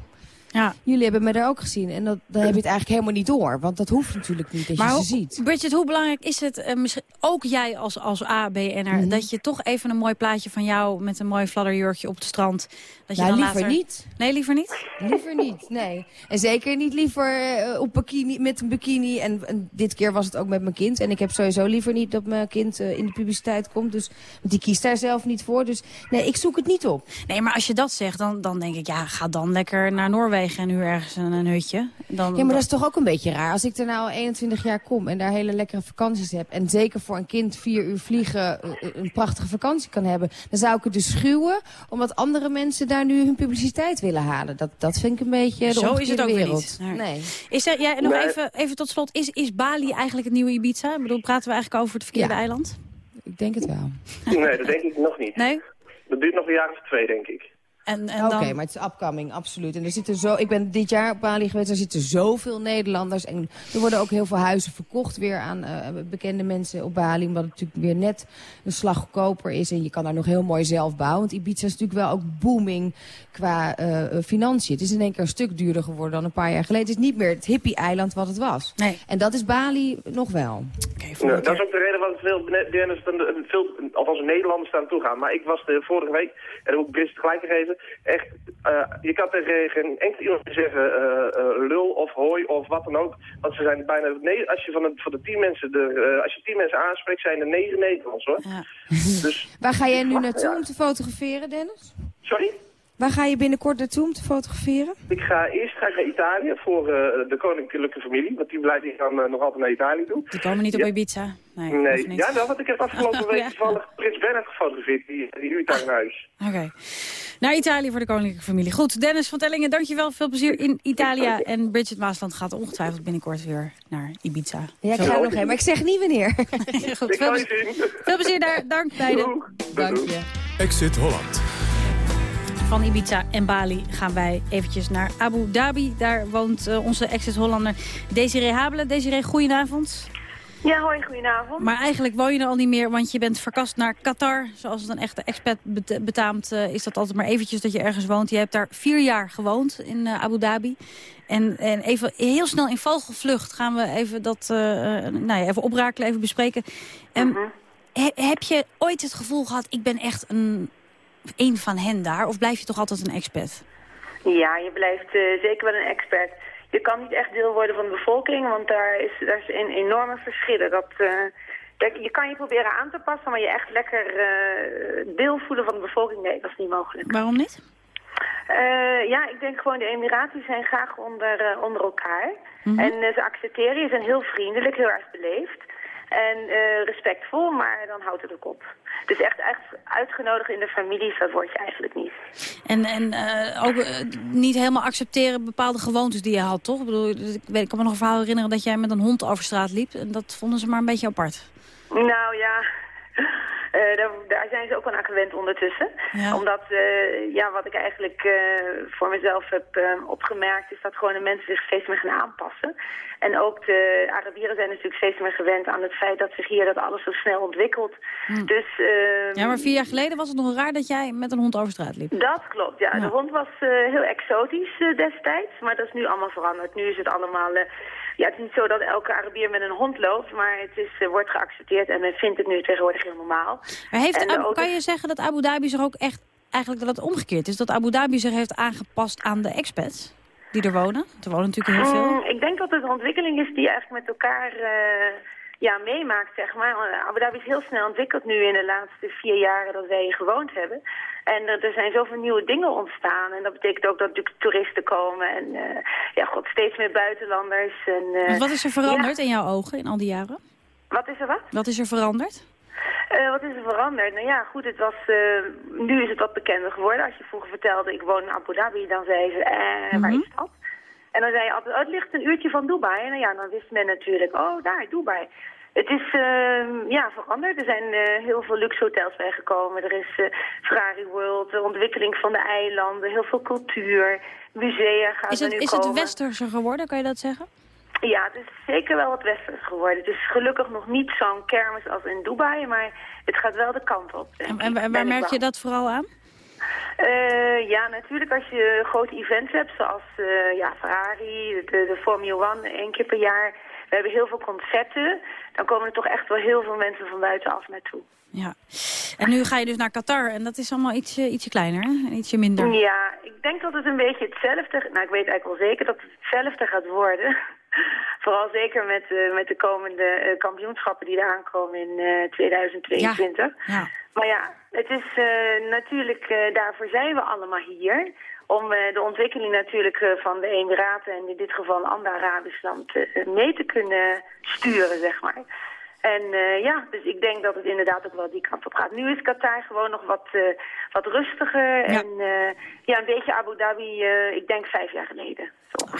Ja. jullie hebben me daar ook gezien. En dat, dan heb je het eigenlijk helemaal niet door, want dat hoeft natuurlijk niet dat Maar je ze ziet. Bridget, hoe belangrijk is het, eh, misschien ook jij als, als ABN'er... Mhm. dat je toch even een mooi plaatje van jou met een mooi fladderjurkje op het strand... Dat je Nou, dan liever later... niet. Nee, liever niet? Liever niet, nee. En zeker niet liever eh, op bikini, met een bikini. En, en dit keer was het ook met mijn kind. En ik heb sowieso liever niet dat mijn kind eh, in de publiciteit komt. Dus, want die kiest daar zelf niet voor. Dus nee, ik zoek het niet op. Nee, maar als je dat zegt, dan, dan denk ik... ja, ga dan lekker naar Noorwegen en huur ergens een, een hutje. Dan, Ja, maar dat is toch ook een beetje raar. Als ik er nou al 21 jaar kom en daar hele lekkere vakanties heb... en zeker voor een kind vier uur vliegen eh, een prachtige vakantie kan hebben... dan zou ik het dus schuwen, omdat andere mensen daar nu hun publiciteit willen halen. Dat, dat vind ik een beetje de Zo is het ook weer wereld. niet. Nee. Is er, ja, nog Nee. even, even tot slot, is, is Bali eigenlijk het nieuwe Ibiza? Ik bedoel, praten we eigenlijk over het verkeerde Ja. eiland? Ik denk het wel. Nee, dat denk ik nog niet. Nee? Dat duurt nog een jaar of twee, denk ik. En, en Oké, dan... maar het is upcoming, absoluut. En er zitten zo, ik ben dit jaar op Bali geweest, er zitten zoveel Nederlanders. En er worden ook heel veel huizen verkocht weer aan eh, bekende mensen op Bali. Omdat het natuurlijk weer net een slag goedkoper is. En je kan daar nog heel mooi zelf bouwen. Want Ibiza is natuurlijk wel ook booming qua eh, eh, financiën. Het is in één keer een stuk duurder geworden dan een paar jaar geleden. Het is niet meer het hippie-eiland wat het was. Nee. En dat is Bali nog wel. Ja, dat is ook de reden waarom veel, Dennis, veel, althans Nederlanders daar naartoe gaan. Maar ik was de vorige week, en ook Chris gelijk gegeven, echt, eh, je kan tegen geen enkel iemand zeggen eh, lul of hooi of wat dan ook. Want ze zijn bijna, nee, als je van de, van de tien mensen, de, als je tien mensen aanspreekt, zijn er negen Nederlands hoor. Dus, Waar ga jij nu naartoe Ja. om te fotograferen, Dennis? sorry? Waar ga je binnenkort naartoe om te fotograferen? Ik ga eerst ga ik naar Italië voor eh, de koninklijke familie, want die blijft gaan eh, nog altijd naar Italië toe. Die komen niet op Ja. Ibiza. Nee, Nee, ja, wel, want ik heb afgelopen week Ja. toevallig Prins Bernhard gefotografeerd, die, die huurt daar huis. Oké. Naar Italië voor de koninklijke familie. Goed, Dennis van Tellingen, dankjewel. Veel plezier in Italië. En Bridget Maasland gaat ongetwijfeld binnenkort weer naar Ibiza. Ja, ik ga er nog heen, maar ik zeg niet wanneer. Goed, veel, plezier- veel plezier daar. Dank beiden. Dank je. Exit Holland. Van Ibiza en Bali gaan wij eventjes naar Abu Dhabi. Daar woont eh, onze ex-Hollander Desiree Habelen. Desiree, goedenavond. Ja, hoi, goedenavond. Maar eigenlijk woon je er al niet meer, want je bent verkast naar Qatar. Zoals het een echte expat bet- betaamt, eh, is dat altijd maar eventjes dat je ergens woont. Je hebt daar vier jaar gewoond in eh, Abu Dhabi. En, en even heel snel in vogelvlucht gaan we even dat nou ja, even oprakelen, even bespreken. He- heb je ooit het gevoel gehad, ik ben echt een, een van hen daar? Of blijf je toch altijd een expat? Ja, je blijft eh, zeker wel een expert. Je kan niet echt deel worden van de bevolking, want daar is, daar is een enorme verschillen. Dat, kijk, je kan je proberen aan te passen, maar je echt lekker eh, deel voelen van de bevolking, nee, dat is niet mogelijk. Waarom niet? Ja, ik denk gewoon de Emiraten zijn graag onder, onder elkaar. Mhm. En ze accepteren, je zijn heel vriendelijk, heel erg beleefd. En eh, respectvol, maar dan houdt het ook op. Dus echt, echt uitgenodigd in de families, dat word je eigenlijk niet. En, en eh, ook eh, niet helemaal accepteren bepaalde gewoontes die je had, toch? Ik, bedoel, ik, weet, ik kan me nog een verhaal herinneren dat jij met een hond over straat liep. En dat vonden ze maar een beetje apart. Nou ja, eh, daar, daar zijn ze ook wel aan gewend ondertussen. Ja. Omdat, eh, ja, wat ik eigenlijk eh, voor mezelf heb eh, opgemerkt... is dat gewoon de mensen zich steeds meer gaan aanpassen. En ook de Arabieren zijn natuurlijk steeds meer gewend aan het feit... dat zich hier dat alles zo snel ontwikkelt. Hm. Dus... eh, Ja, maar vier jaar geleden was het nog raar dat jij met een hond over straat liep. Dat klopt, ja. De hond was heel exotisch destijds, maar dat is nu allemaal veranderd. Nu is het allemaal... ja, het is niet zo dat elke Arabier met een hond loopt, maar het is, eh, wordt geaccepteerd en men vindt het nu tegenwoordig heel normaal. Maar heeft Abu- auto's- kan je zeggen dat Abu Dhabi zich ook echt... eigenlijk dat het omgekeerd is? Dat Abu Dhabi zich heeft aangepast aan de expats die er wonen? Er wonen natuurlijk heel veel. Mm, ik denk dat het een ontwikkeling is die eigenlijk met elkaar eh, ja, meemaakt, zeg maar. Want Abu Dhabi is heel snel ontwikkeld nu in de laatste vier jaren dat wij hier gewoond hebben. En er, er zijn zoveel nieuwe dingen ontstaan. En dat betekent ook dat natuurlijk toeristen komen en eh, ja, god, steeds meer buitenlanders. En, eh, wat is er veranderd ja, in jouw ogen in al die jaren? wat is er wat? Wat is er veranderd? Eh, wat is er veranderd? Nou ja, goed, het was, eh, nu is het wat bekender geworden. Als je vroeger vertelde, ik woon in Abu Dhabi, dan zei ze, eh, waar Mhm. is dat? En dan zei je altijd, oh, het ligt een uurtje van Dubai. En nou ja, dan wist men natuurlijk, oh, daar, Dubai. Het is uh, ja, veranderd. Er zijn uh, heel veel luxe hotels bijgekomen. Er is uh, Ferrari World, de ontwikkeling van de eilanden, heel veel cultuur, musea gaan is er het, nu Is komen. het westerser geworden, kan je dat zeggen? Ja, het is zeker wel wat westers geworden. Het is gelukkig nog niet zo'n kermis als in Dubai, maar het gaat wel de kant op. En, en waar merk je dat vooral aan? Uh, ja, natuurlijk als je grote events hebt, zoals uh, ja, Ferrari, de, de Formule 1 één keer per jaar. We hebben heel veel concerten. Dan komen er toch echt wel heel veel mensen van buitenaf naartoe. Ja, en nu ga je dus naar Qatar en dat is allemaal ietsje, ietsje kleiner, hè? ietsje minder. Ja, ik denk dat het een beetje hetzelfde... Nou, ik weet eigenlijk wel zeker dat het hetzelfde gaat worden. Vooral zeker met, uh, met de komende kampioenschappen die eraan komen in uh, 2022. Ja. ja. Maar ja, het is uh, natuurlijk, daarvoor zijn we allemaal hier. Om de ontwikkeling natuurlijk van de Emiraten en in dit geval een ander Arabisch land mee te kunnen sturen, zeg maar. En ja, dus ik denk dat het inderdaad ook wel die kant op gaat. Nu is Qatar gewoon nog wat, wat rustiger. Ja. En ja, een beetje Abu Dhabi, ik denk vijf jaar geleden.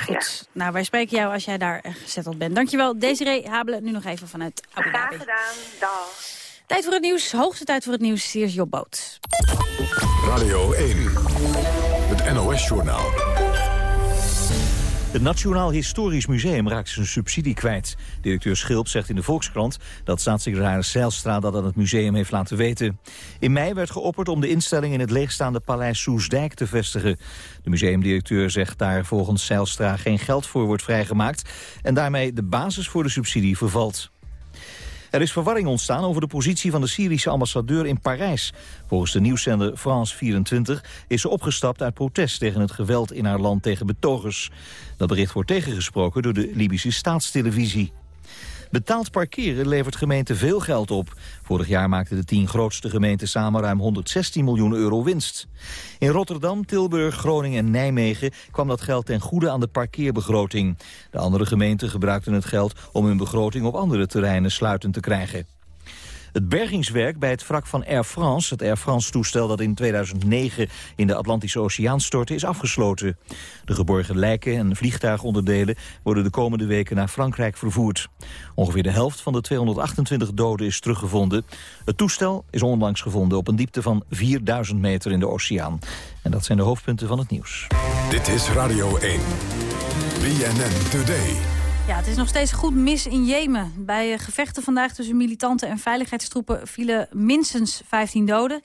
Goed. Nou, wij spreken jou als jij daar gezetteld bent. Dankjewel, Desiree Habelen. Nu nog even vanuit Abu Dhabi. Graag gedaan. Dag. Tijd voor het nieuws. Hoogste tijd voor het nieuws. Hier is Job Boot. Radio 1. Het NOS-journaal. Het Nationaal Historisch Museum raakt zijn subsidie kwijt. Directeur Schilp zegt in de Volkskrant dat staatssecretaris Zijlstra dat aan het museum heeft laten weten. In mei werd geopperd om de instelling in het leegstaande paleis Soesdijk te vestigen. De museumdirecteur zegt daar volgens Zijlstra geen geld voor wordt vrijgemaakt en daarmee de basis voor de subsidie vervalt. Er is verwarring ontstaan over de positie van de Syrische ambassadeur in Parijs. Volgens de nieuwszender France 24 is ze opgestapt uit protest tegen het geweld in haar land tegen betogers. Dat bericht wordt tegengesproken door de Libische staatstelevisie. Betaald parkeren levert gemeenten veel geld op. Vorig jaar maakten de tien grootste gemeenten samen ruim 116 miljoen euro winst. In Rotterdam, Tilburg, Groningen en Nijmegen kwam dat geld ten goede aan de parkeerbegroting. De andere gemeenten gebruikten het geld om hun begroting op andere terreinen sluitend te krijgen. Het bergingswerk bij het wrak van Air France, het Air France-toestel dat in 2009 in de Atlantische Oceaan stortte, is afgesloten. De geborgen lijken en vliegtuigonderdelen worden de komende weken naar Frankrijk vervoerd. Ongeveer de helft van de 228 doden is teruggevonden. Het toestel is onlangs gevonden op een diepte van 4000 meter in de oceaan. En dat zijn de hoofdpunten van het nieuws. Dit is Radio 1. BNN Today. Ja, het is nog steeds goed mis in Jemen. Bij gevechten vandaag tussen militanten en veiligheidstroepen vielen minstens 15 doden.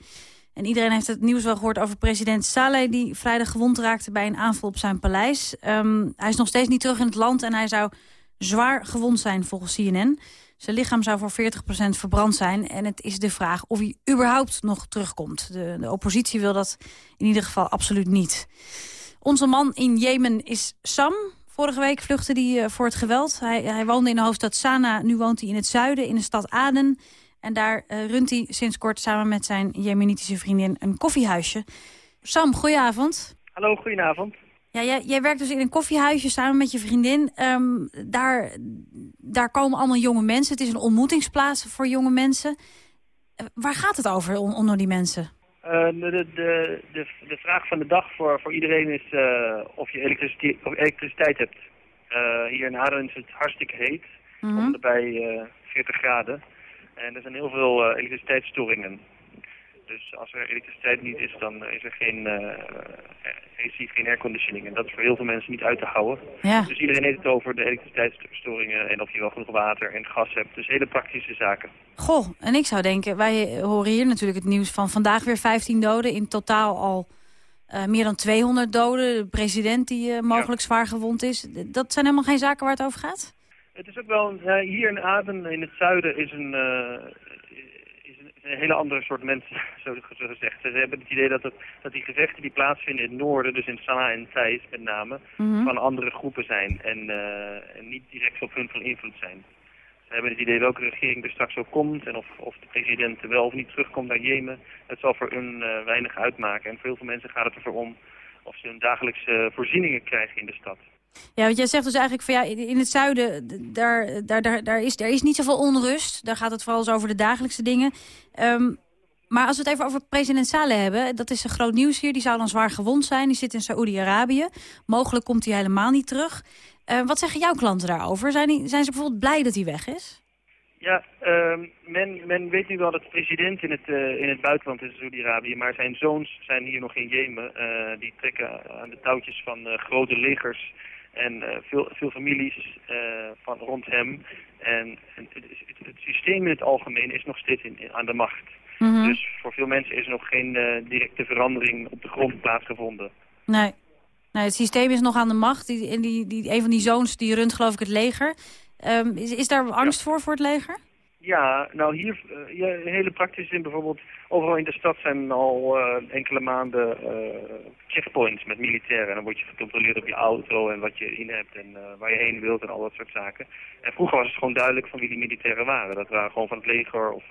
En iedereen heeft het nieuws wel gehoord over president Saleh... die vrijdag gewond raakte bij een aanval op zijn paleis. Um, hij is nog steeds niet terug in het land en hij zou zwaar gewond zijn volgens CNN. Zijn lichaam zou voor 40% verbrand zijn. En het is de vraag of hij überhaupt nog terugkomt. De, de oppositie wil dat in ieder geval absoluut niet. Onze man in Jemen is Sam... Vorige week vluchtte hij uh, voor het geweld. Hij, hij, woonde in de hoofdstad Sanaa, nu woont hij in het zuiden, in de stad Aden. En daar uh, runt hij sinds kort samen met zijn jemenitische vriendin een koffiehuisje. Sam, goedenavond. Hallo, goedenavond. Ja, jij, jij werkt dus in een koffiehuisje samen met je vriendin. Um, daar, daar komen allemaal jonge mensen. Het is een ontmoetingsplaats voor jonge mensen. Uh, waar gaat het over on, onder die mensen? Uh, de, de, de, de, vraag van de dag voor, voor iedereen is uh, of je elektriciteit, of elektriciteit hebt. Uh, hier in Aden is het hartstikke heet, mm -hmm. bij 40 graden. En er zijn heel veel elektriciteitsstoringen. Dus als er elektriciteit niet is, dan is er geen AC, geen airconditioning. En dat is voor heel veel mensen niet uit te houden. Ja. Dus iedereen heeft het over de elektriciteitsstoringen en of je wel genoeg water en gas hebt. Dus hele praktische zaken. Goh, en ik zou denken, wij horen hier natuurlijk het nieuws van vandaag weer 15 doden. In totaal al uh, meer dan 200 doden. De president die uh, mogelijk ja. zwaar gewond is. Dat zijn helemaal geen zaken waar het over gaat? Het is ook wel, hier in Aden, in het zuiden, is een, uh, een, hele andere soort mensen, zo, gezegd. Ze hebben het idee dat, het, dat die gevechten die plaatsvinden in het noorden, dus in Sanaa en Thijs met name, mm -hmm. van andere groepen zijn en, uh, en niet direct op hun van invloed zijn. Ze hebben het idee welke regering er straks ook komt en of, of de president wel of niet terugkomt naar Jemen. Het zal voor hun uh, weinig uitmaken. En voor heel veel mensen gaat het ervoor om of ze hun dagelijkse voorzieningen krijgen in de stad. Ja, want jij zegt dus eigenlijk van ja, in het zuiden, daar, daar, daar, daar, is, daar is niet zoveel onrust. Daar gaat het vooral eens over de dagelijkse dingen. Um, Maar als we het even over president Saleh hebben, dat is een groot nieuws hier. Die zou dan zwaar gewond zijn. Die zit in Saoedi-Arabië. Mogelijk komt hij helemaal niet terug. Uh, wat zeggen jouw klanten daarover? Zijn, die, zijn ze bijvoorbeeld blij dat hij weg is? Ja, uh, men, men weet nu wel dat de president in het, uh, in het buitenland is, Saudi-Arabië, maar zijn zoons zijn hier nog in Jemen. Uh, die trekken aan de touwtjes van grote legers en veel, veel families van rond hem. En, en het, het, het, systeem in het algemeen is nog steeds in, aan de macht. Mm -hmm. Dus voor veel mensen is er nog geen directe verandering op de grond plaatsgevonden. Nee. nee, het systeem is nog aan de macht. Die, die, die, een van die zoons die runt geloof ik het leger. Um, is, is daar angst ja. voor, voor het leger? Ja, nou hier, uh, ja, hele praktische zin bijvoorbeeld, overal in de stad zijn al uh, enkele maanden uh, checkpoints met militairen. En dan word je gecontroleerd op je auto en wat je in hebt en waar je heen wilt en al dat soort zaken. En vroeger was het gewoon duidelijk van wie die militairen waren. Dat waren gewoon van het leger of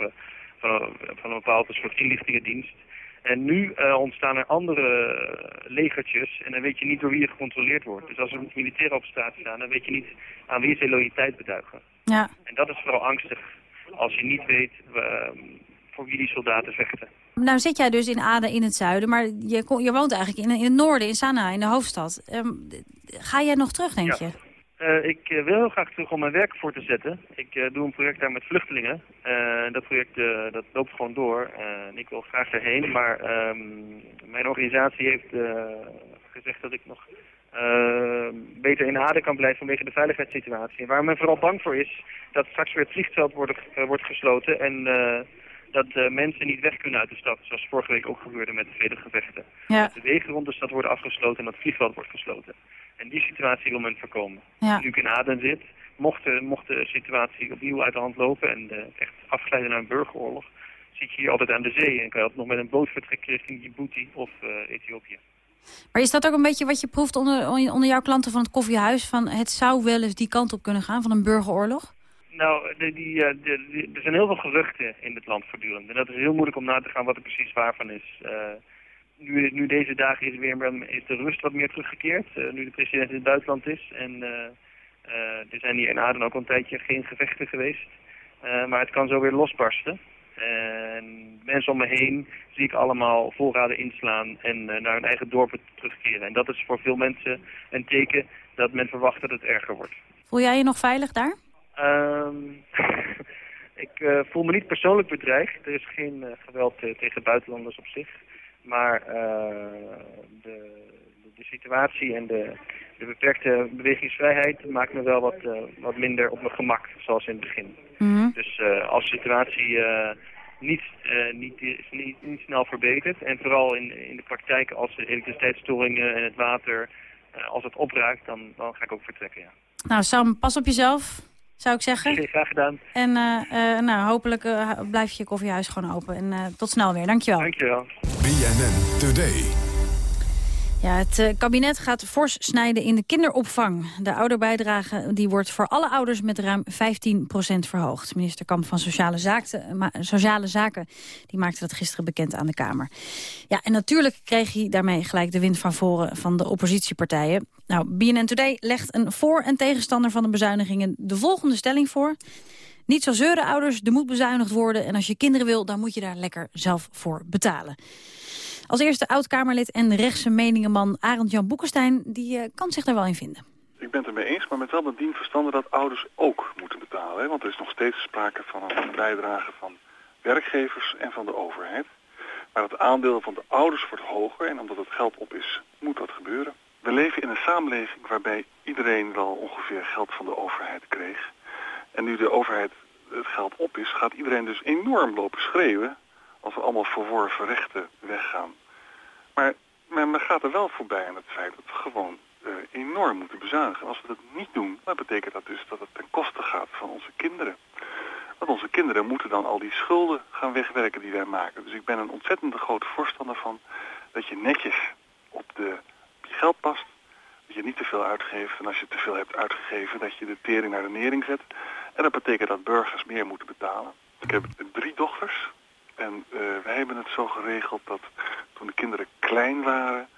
van, van een bepaalde soort inlichtingendienst. En nu ontstaan er andere legertjes en dan weet je niet door wie je gecontroleerd wordt. Dus als er militairen op straat staan, dan weet je niet aan wie ze loyaliteit betuigen. Ja. En dat is vooral angstig als je niet weet uh, voor wie die soldaten vechten. Nou zit jij dus in Aden in het zuiden, maar je, je woont eigenlijk in, in het noorden, in Sanaa, in de hoofdstad. Um, ga jij nog terug, denk ja. je? Uh, ik uh, wil heel graag terug om mijn werk voor te zetten. Ik uh, doe een project daar met vluchtelingen. dat project dat loopt gewoon door. en ik wil graag erheen, maar um, mijn organisatie heeft gezegd dat ik nog beter in Aden kan blijven vanwege de veiligheidssituatie. Waar men vooral bang voor is, dat straks weer het vliegveld wordt, wordt gesloten en dat uh, mensen niet weg kunnen uit de stad. Zoals vorige week ook gebeurde met de vedergevechten. Ja. Dat de wegen rond de stad worden afgesloten en dat het vliegveld wordt gesloten. En die situatie wil men voorkomen. Ja. Nu ik in Aden zit, mocht de, mocht de situatie opnieuw uit de hand lopen en echt afglijden naar een burgeroorlog, zit je hier altijd aan de zee en kan je altijd nog met een boot vertrekken richting Djibouti of Ethiopië. Maar is dat ook een beetje wat je proeft onder, onder jouw klanten van het koffiehuis? Van het zou wel eens die kant op kunnen gaan van een burgeroorlog? Nou, die, de, die, er zijn heel veel geruchten in het land voortdurend. En dat is heel moeilijk om na te gaan wat er precies waarvan is. Uh, nu, nu deze dagen is, weer, is de rust wat meer teruggekeerd. Nu de president in het buitenland is. En er zijn hier in Aden ook al een tijdje geen gevechten geweest. maar het kan zo weer losbarsten. En mensen om me heen zie ik allemaal voorraden inslaan en naar hun eigen dorpen terugkeren. En dat is voor veel mensen een teken dat men verwacht dat het erger wordt. Voel jij je nog veilig daar? Um, ik uh, voel me niet persoonlijk bedreigd. Er is geen uh, geweld uh, tegen buitenlanders op zich. Maar de, de, situatie en de, de beperkte bewegingsvrijheid maakt me wel wat, wat minder op mijn gemak, zoals in het begin. Mm -hmm. Dus als de situatie niet, niet, niet, niet snel verbetert, en vooral in, in de praktijk als de elektriciteitsstoringen en het water, als het opruikt, dan, dan ga ik ook vertrekken, ja. Nou Sam, pas op jezelf zou ik zeggen. Okay, graag gedaan. En uh, uh, nou, hopelijk uh, blijft je koffiehuis gewoon open. En tot snel weer. Dankjewel. Dankjewel. BNN Today. Ja, het kabinet gaat fors snijden in de kinderopvang. De ouderbijdrage die wordt voor alle ouders met ruim 15% verhoogd. Minister Kamp van Sociale Zaken, Sociale Zaken die maakte dat gisteren bekend aan de Kamer. Ja, en natuurlijk kreeg hij daarmee gelijk de wind van voren van de oppositiepartijen. Nou, BNN Today legt een voor- en tegenstander van de bezuinigingen de volgende stelling voor. Niet zo zeuren ouders, er moet bezuinigd worden. En als je kinderen wil, dan moet je daar lekker zelf voor betalen. Als eerste oud-Kamerlid en rechtse meningenman Arend-Jan Boekenstein... die uh, kan zich daar wel in vinden. Ik ben het ermee eens, maar met wel dien verstande dat ouders ook moeten betalen. Hè? Want er is nog steeds sprake van een bijdrage van werkgevers en van de overheid. Maar het aandeel van de ouders wordt hoger en omdat het geld op is, moet dat gebeuren. We leven in een samenleving waarbij iedereen wel ongeveer geld van de overheid kreeg. En nu de overheid het geld op is, gaat iedereen dus enorm lopen schreeuwen als we allemaal verworven rechten weggaan. Maar, men gaat er wel voorbij aan het feit dat we gewoon uh, enorm moeten bezuinigen. Als we dat niet doen, dan betekent dat dus dat het ten koste gaat van onze kinderen. Want onze kinderen moeten dan al die schulden gaan wegwerken die wij maken. Dus ik ben een ontzettend grote voorstander van dat je netjes op de op je geld past. Dat je niet te veel uitgeeft. En als je te veel hebt uitgegeven, dat je de tering naar de nering zet. En dat betekent dat burgers meer moeten betalen. Ik heb drie dochters. En uh, wij hebben het zo geregeld dat toen de kinderen klein waren,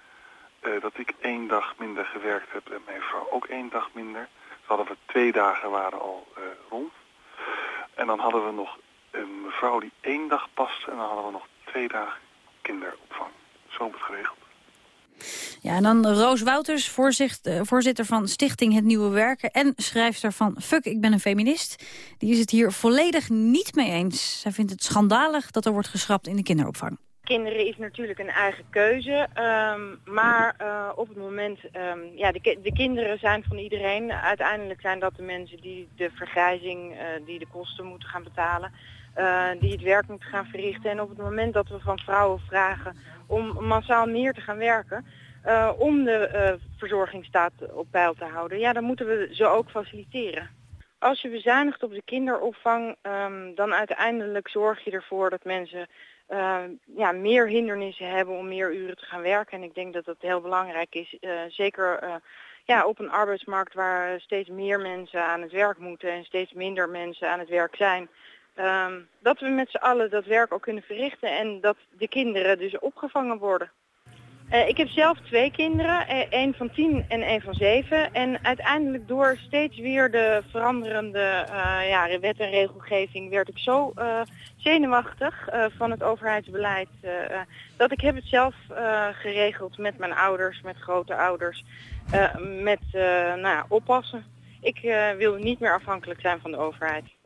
uh, dat ik één dag minder gewerkt heb en mijn vrouw ook één dag minder. Dus hadden we twee dagen waren al uh, rond. En dan hadden we nog een mevrouw die één dag paste en dan hadden we nog twee dagen kinderopvang. Zo wordt het geregeld. Ja, en dan Roos Wouters, voorzicht, eh, voorzitter van Stichting Het Nieuwe Werken... en schrijfster van Fuck, ik ben een feminist. Die is het hier volledig niet mee eens. Zij vindt het schandalig dat er wordt geschrapt in de kinderopvang. Kinderen is natuurlijk een eigen keuze, ehm, maar uh, op het moment, um, ja, de, de, kinderen zijn van iedereen. Uiteindelijk zijn dat de mensen die de vergrijzing, uh, die de kosten moeten gaan betalen, die het werk moeten gaan verrichten. En op het moment dat we van vrouwen vragen om massaal meer te gaan werken, om de verzorgingsstaat op peil te houden, ja, dan moeten we ze ook faciliteren. Als je bezuinigt op de kinderopvang, um, dan uiteindelijk zorg je ervoor dat mensen uh, ja, meer hindernissen hebben om meer uren te gaan werken. En ik denk dat dat heel belangrijk is. Zeker ja, op een arbeidsmarkt waar steeds meer mensen aan het werk moeten en steeds minder mensen aan het werk zijn. Um, dat we met z'n allen dat werk ook kunnen verrichten en dat de kinderen dus opgevangen worden. Uh, ik heb zelf twee kinderen, één van tien en één van zeven. En uiteindelijk door steeds weer de veranderende uh, wet en regelgeving werd ik zo uh, zenuwachtig van het overheidsbeleid. dat ik heb het zelf geregeld met mijn ouders, met grootouders, met nou oppassen. Ik wil niet meer afhankelijk zijn van de overheid.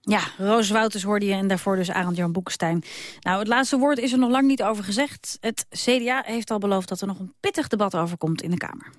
Ja, Roos Wouters hoorde je en daarvoor dus Arend-Jan Boekenstein. Nou, het laatste woord is er nog lang niet over gezegd. Het CDA heeft al beloofd dat er nog een pittig debat over komt in de Kamer.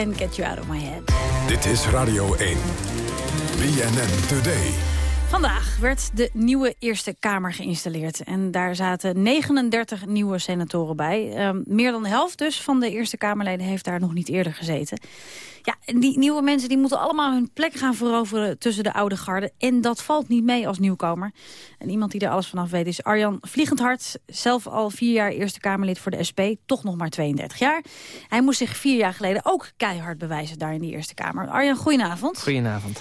Can't Get You Out of My Head. Dit is Radio 1. BNN Today. Vandaag werd de nieuwe Eerste Kamer geïnstalleerd. En daar zaten 39 nieuwe senatoren bij. Ehm, meer dan de helft dus van de Eerste Kamerleden heeft daar nog niet eerder gezeten. Ja, die nieuwe mensen die moeten allemaal hun plek gaan veroveren tussen de oude garden. En dat valt niet mee als nieuwkomer. En iemand die er alles vanaf weet is Arjan Vliegendhart. Zelf al vier jaar Eerste Kamerlid voor de SP. Toch nog maar 32 jaar. Hij moest zich vier jaar geleden ook keihard bewijzen daar in die Eerste Kamer. Arjan, goedenavond. Goedenavond.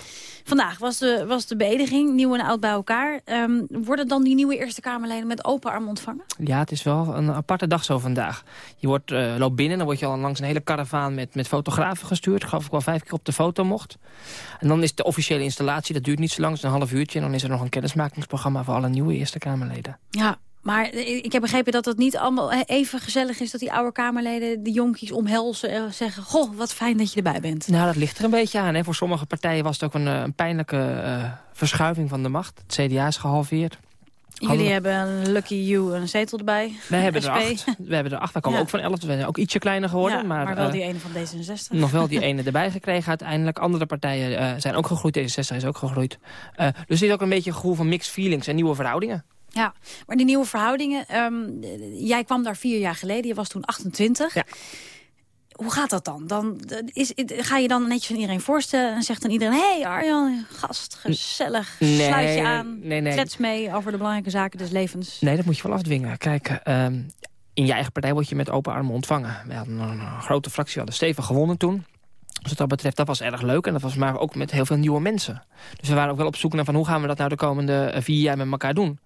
Vandaag was de, was de beëdiging, nieuw en oud bij elkaar. Ehm, worden dan die nieuwe Eerste Kamerleden met open arm ontvangen? Ja, het is wel een aparte dag zo vandaag. Je wordt, uh, loopt binnen, dan word je al langs een hele karavaan met, met fotografen gestuurd. Ik geloof ik wel vijf keer op de foto mocht. En dan is de officiële installatie, dat duurt niet zo lang, is een half uurtje. En dan is er nog een kennismakingsprogramma voor alle nieuwe Eerste Kamerleden. Ja, maar ik heb begrepen dat het niet allemaal even gezellig is... dat die oude Kamerleden de jonkies omhelzen en zeggen... goh, wat fijn dat je erbij bent. Nou, dat ligt er een beetje aan. Hè. Voor sommige partijen was het ook een, eh, een pijnlijke uh, verschuiving van de macht. Het CDA is gehalveerd. Jullie hebben een Lucky You een zetel erbij. Wij hebben er acht. We hebben er acht. We komen Ja. ook van elf. We zijn ook ietsje kleiner geworden. Ja, maar maar wel eh, die ene van D66. nog wel die ene erbij gekregen uiteindelijk. Andere partijen eh, zijn ook gegroeid. D66 is ook gegroeid. Eh, dus er is ook een beetje een gevoel van mixed feelings en nieuwe verhoudingen. Ja, maar die nieuwe verhoudingen... ehm, jij kwam daar vier jaar geleden, je was toen 28. Ja. Hoe gaat dat dan? dan is, ga je dan netjes aan iedereen voorstellen en zegt dan iedereen... hé hey Arjan, gast, gezellig, Nee, sluit je aan, nee, nee. klets mee over de belangrijke zaken des levens. Nee, dat moet je wel afdwingen. Kijk, ehm, in je eigen partij word je met open armen ontvangen. We hadden een, een grote fractie, we hadden stevig gewonnen toen. Dus wat dat betreft, dat was erg leuk. En dat was maar ook met heel veel nieuwe mensen. Dus we waren ook wel op zoek naar van hoe gaan we dat nou de komende eh, vier jaar met elkaar doen.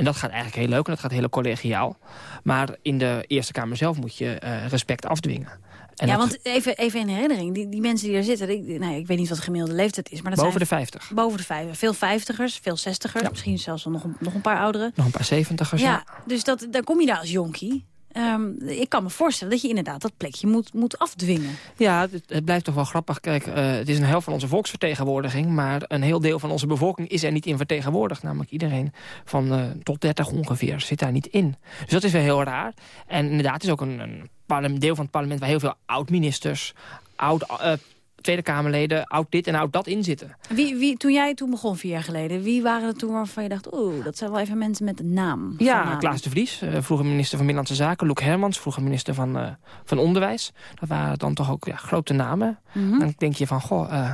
En dat gaat eigenlijk heel leuk en dat gaat heel collegiaal. Maar in de Eerste Kamer zelf moet je eh, respect afdwingen. En ja, dat- want even, even in herinnering, die, die mensen die er zitten... Die, nou, ik weet niet wat de gemiddelde leeftijd is, maar dat Boven de zijn... 50. Boven de 50. Veel vijftigers, veel zestigers, misschien zelfs nog een, nog een paar ouderen. Nog een paar zeventigers. Ja, dus dat, dan kom je daar als jonkie. Ehm, ik kan me voorstellen dat je inderdaad dat plekje moet, moet afdwingen. Ja, het, blijft toch wel grappig. Kijk, eh, het is een helft van onze volksvertegenwoordiging... maar een heel deel van onze bevolking is er niet in vertegenwoordigd. Namelijk iedereen van eh, tot 30 ongeveer zit daar niet in. Dus dat is wel heel raar. En inderdaad, het is ook een, een deel van het parlement... waar heel veel oud-ministers, oud... eh, Tweede Kamerleden, oud dit en oud dat in zitten. Wie, wie, toen jij toen begon, vier jaar geleden... wie waren er toen waarvan je dacht... oeh, dat zijn wel even mensen met een naam. Ja, naam. Klaas de Vries, eh, vroeger minister van Binnenlandse Zaken. Loek Hermans, vroeger minister van, eh, van Onderwijs. Dat waren dan toch ook ja, grote namen. Mhm. Dan denk je van, goh, eh,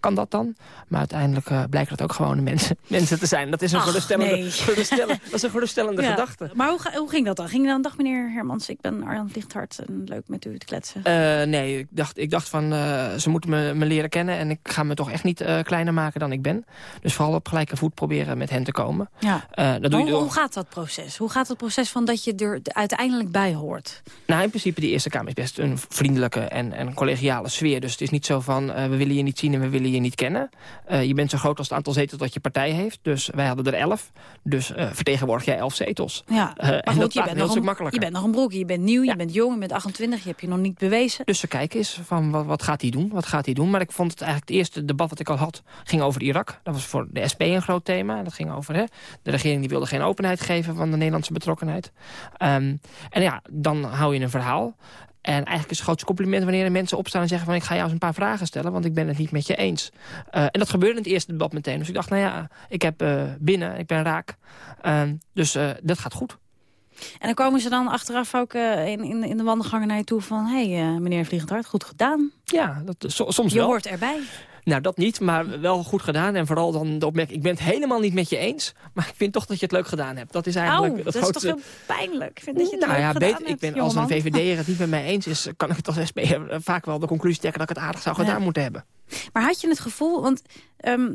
kan dat dan? Maar uiteindelijk eh, blijken dat ook gewone mensen, mensen te zijn. Dat is een Ach, geruststellende, nee. geruststellende, dat is een geruststellende Ja, gedachte. Maar hoe, hoe ging dat dan? Ging je dan, dag meneer Hermans, ik ben Arjan Vliechthart... en leuk met u te kletsen. Eh, nee, ik dacht, ik dacht van, eh, ze moeten me, me leren kennen... en ik ga me toch echt niet kleiner maken dan ik ben. Dus vooral op gelijke voet proberen met hen te komen. ja. Dat doe je hoe, door... hoe gaat dat proces? Hoe gaat het proces van dat je er uiteindelijk bij hoort? Nou, in principe, die Eerste Kamer is best een vriendelijke en, en collegiale sfeer. Dus het is niet zo van, we willen je niet zien en we willen je niet kennen. Eh, je bent zo groot als het aantal zetels dat je partij heeft. Dus wij hadden er elf. Dus eh, vertegenwoordig jij elf zetels. Ja, Eh, maar en goed, dat je bent, nog een, makkelijker. je bent nog een broekje, je bent nieuw, je bent jong, je bent 28, je hebt je nog niet bewezen. Dus ze kijken eens van wat, wat gaat hij doen, wat gaat hij doen. Maar ik vond het eigenlijk het eerste debat wat ik al had, ging over Irak. Dat was voor de SP een groot thema. Dat ging over, hè, de regering die wilde geen openheid geven van de Nederlandse betrokkenheid. Ehm, en ja, dan hou je een verhaal. En eigenlijk is het grootste compliment wanneer er mensen opstaan en zeggen van ik ga jou eens een paar vragen stellen, want ik ben het niet met je eens. Eh, en dat gebeurde in het eerste debat meteen. Dus ik dacht, nou ja, ik heb eh, binnen, ik ben raak. Ehm, dus eh, dat gaat goed. En dan komen ze dan achteraf ook in, in, in de wandelgangen naar je toe van... hé, hey, meneer Vliegendhart, goed gedaan. Ja, dat, so- soms je wel. hoort erbij. Nou, dat niet, maar wel goed gedaan. En vooral dan de opmerking, ik ben het helemaal niet met je eens... maar ik vind toch dat je het leuk gedaan hebt. Dat is eigenlijk Au, het dat is toch heel pijnlijk. Ik vind dat je het nou ja, beter, ik ben, als een. VVD'er het niet met mij eens is... kan ik het als SP'er vaak wel de conclusie trekken... dat ik het aardig zou gedaan Ja. moeten hebben. Maar had je het gevoel, want ehm,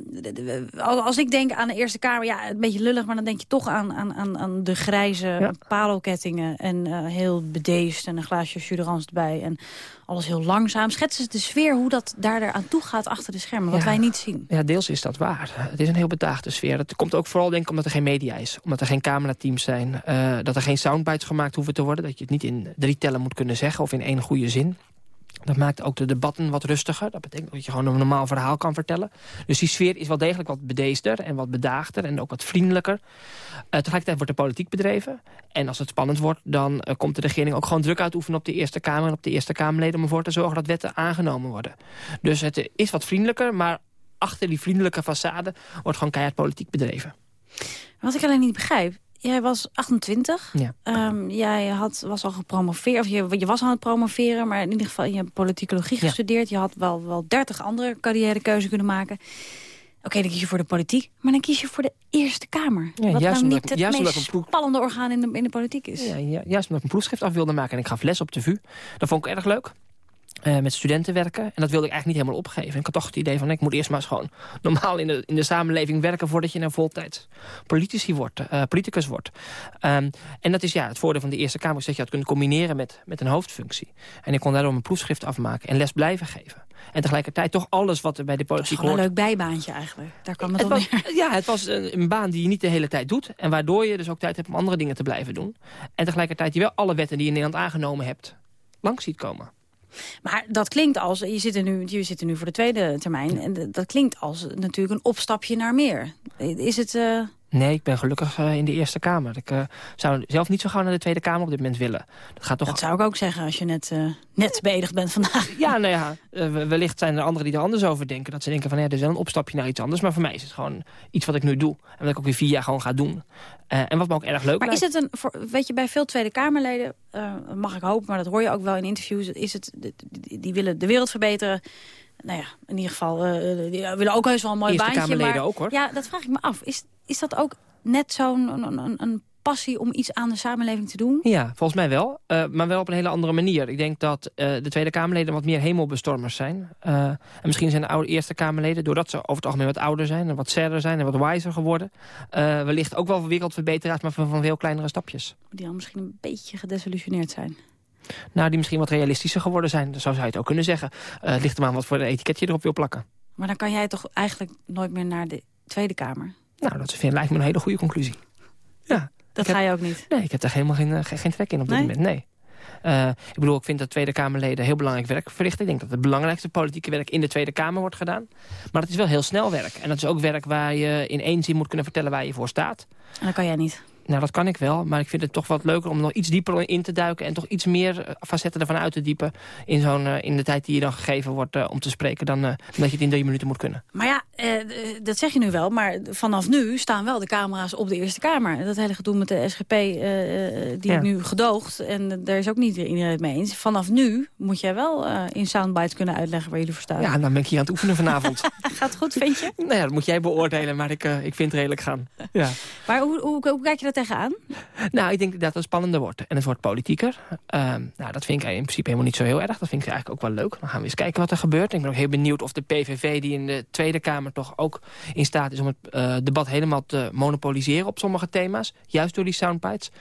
als ik denk aan de Eerste Kamer... ja, een beetje lullig, maar dan denk je toch aan, aan, aan, de grijze parelkettingen... en eh, heel bedeesd en een glaasje Suderans erbij... en alles heel langzaam. Schetsen ze de sfeer hoe dat daar aan toe gaat achter de schermen... wat Ja. wij niet zien. Ja, deels is dat waar. Het is een heel bedaagde sfeer. Dat komt ook vooral denk ik omdat er geen media is. Omdat er geen camerateams zijn. eh, dat er geen soundbites gemaakt hoeven te worden. Dat je het niet in drie tellen moet kunnen zeggen of in één goede zin. Dat maakt ook de debatten wat rustiger. Dat betekent dat je gewoon een normaal verhaal kan vertellen. Dus die sfeer is wel degelijk wat bedeesder en wat bedaagder en ook wat vriendelijker. Uh, tegelijkertijd wordt de politiek bedreven. En als het spannend wordt, dan uh, komt de regering ook gewoon druk uitoefenen op de Eerste Kamer en op de Eerste Kamerleden om ervoor te zorgen dat wetten aangenomen worden. Dus het is wat vriendelijker, maar achter die vriendelijke façade wordt gewoon keihard politiek bedreven. Wat ik alleen niet begrijp, Jij was 28. Ja. Um, jij had, was al gepromoveerd, of je, je was aan het promoveren... maar in ieder geval, je hebt politicologie ja. gestudeerd. Je had wel, wel 30 andere carrièrekeuzen kunnen maken. Oké, okay, dan kies je voor de politiek, maar dan kies je voor de Eerste Kamer. Ja, wat juist nou omdat, niet het meest spannende orgaan in de, in de politiek is. Ja, ja, juist omdat ik een proefschrift af wilde maken en ik gaf les op de VU. Dat vond ik erg leuk. Uh, met studenten werken. En dat wilde ik eigenlijk niet helemaal opgeven. En ik had toch het idee van, ik moet eerst maar eens gewoon normaal in de, in de samenleving werken... voordat je naar voltijd politici wordt, uh, politicus wordt. Um, en dat is ja, het voordeel van de Eerste Kamer... is dat je dat kunt combineren met, met een hoofdfunctie. En ik kon daardoor mijn proefschrift afmaken en les blijven geven. En tegelijkertijd toch alles wat er bij de politiek hoort... hoort... een leuk bijbaantje eigenlijk. Daar kwam het, het was, neer. Ja, het was een, een, baan die je niet de hele tijd doet. En waardoor je dus ook tijd hebt om andere dingen te blijven doen. En tegelijkertijd je wel alle wetten die je in Nederland aangenomen hebt... langs ziet komen. Maar dat klinkt als, je zit er nu, je zit er nu voor de tweede termijn... en dat klinkt als natuurlijk een opstapje naar meer. Is het... Uh... Nee, ik ben gelukkig uh, in de Eerste Kamer. Ik uh, zou zelf niet zo gauw naar de Tweede Kamer op dit moment willen. Dat, gaat toch... dat zou ik ook zeggen als je net, uh, net beëdigd bent vandaag. Ja, nou ja, wellicht zijn er anderen die er anders over denken. Dat ze denken van, ja, er is wel een opstapje naar iets anders. Maar voor mij is het gewoon iets wat ik nu doe. En wat ik ook weer vier jaar gewoon ga doen. en wat me ook erg leuk Maar lijkt. is het een, voor, weet je, bij veel Tweede Kamerleden, mag ik hopen... maar dat hoor je ook wel in interviews, is het, die, die willen de wereld verbeteren nou ja, in ieder geval, uh, die willen ook heus wel een mooi Eerste baantje. Kamerleden maar, ook, hoor. Ja, dat vraag ik me af. Is, is dat ook net zo'n een, een, een passie om iets aan de samenleving te doen? Ja, volgens mij wel. Uh, maar wel op een hele andere manier. Ik denk dat uh, de Tweede Kamerleden wat meer hemelbestormers zijn. En misschien zijn de oude Eerste Kamerleden, doordat ze over het algemeen wat ouder zijn... en wat serder zijn en wat wiser geworden... wellicht ook wel wereldverbeteraars, maar van, van veel kleinere stapjes. Die al misschien een beetje gedesillusioneerd zijn. Nou, die misschien wat realistischer geworden zijn. Zo zou je het ook kunnen zeggen. Uh, het ligt er maar wat voor een etiket je erop wil plakken. Maar dan kan jij toch eigenlijk nooit meer naar de Tweede Kamer? Nou, dat vind, lijkt me een hele goede conclusie. Ja. Dat ga je ook niet? Nee, ik heb daar helemaal geen, geen, geen trek in op dit nee? moment. Nee. Uh, ik bedoel, ik vind dat Tweede Kamerleden heel belangrijk werk verrichten. Ik denk dat het belangrijkste politieke werk in de Tweede Kamer wordt gedaan. Maar het is wel heel snel werk. En dat is ook werk waar je in één zin moet kunnen vertellen waar je voor staat. En dat kan jij niet? Nou, dat kan ik wel, maar ik vind het toch wat leuker om nog iets dieper in te duiken... en toch iets meer facetten ervan uit te diepen in, zo'n uh, in de tijd die je dan gegeven wordt uh, om te spreken... Dan, uh, dat je het in drie minuten moet kunnen. Maar ja, dat zeg je nu wel, maar vanaf nu staan wel de camera's op de Eerste Kamer. Dat hele gedoe met de SGP, die ja. nu gedoogt, en daar is ook niet iedereen het mee eens. Vanaf nu moet jij wel in soundbites kunnen uitleggen waar jullie voor staan. Ja, dan ben ik hier aan het oefenen vanavond. Gaat goed, vind je? nou ja, dat moet jij beoordelen, maar ik, ik vind het redelijk gaan. Ja. Maar hoe, hoe, hoe kijk je dat tegenaan? Nou, ik denk dat het spannender wordt. En het wordt politieker. Uh, nou, dat vind ik in principe helemaal niet zo heel erg. Dat vind ik eigenlijk ook wel leuk. Dan gaan we eens kijken wat er gebeurt. Ik ben ook heel benieuwd of de PVV, die in de Tweede Kamer toch ook in staat is... om het uh, debat helemaal te monopoliseren op sommige thema's. Juist door die soundbites.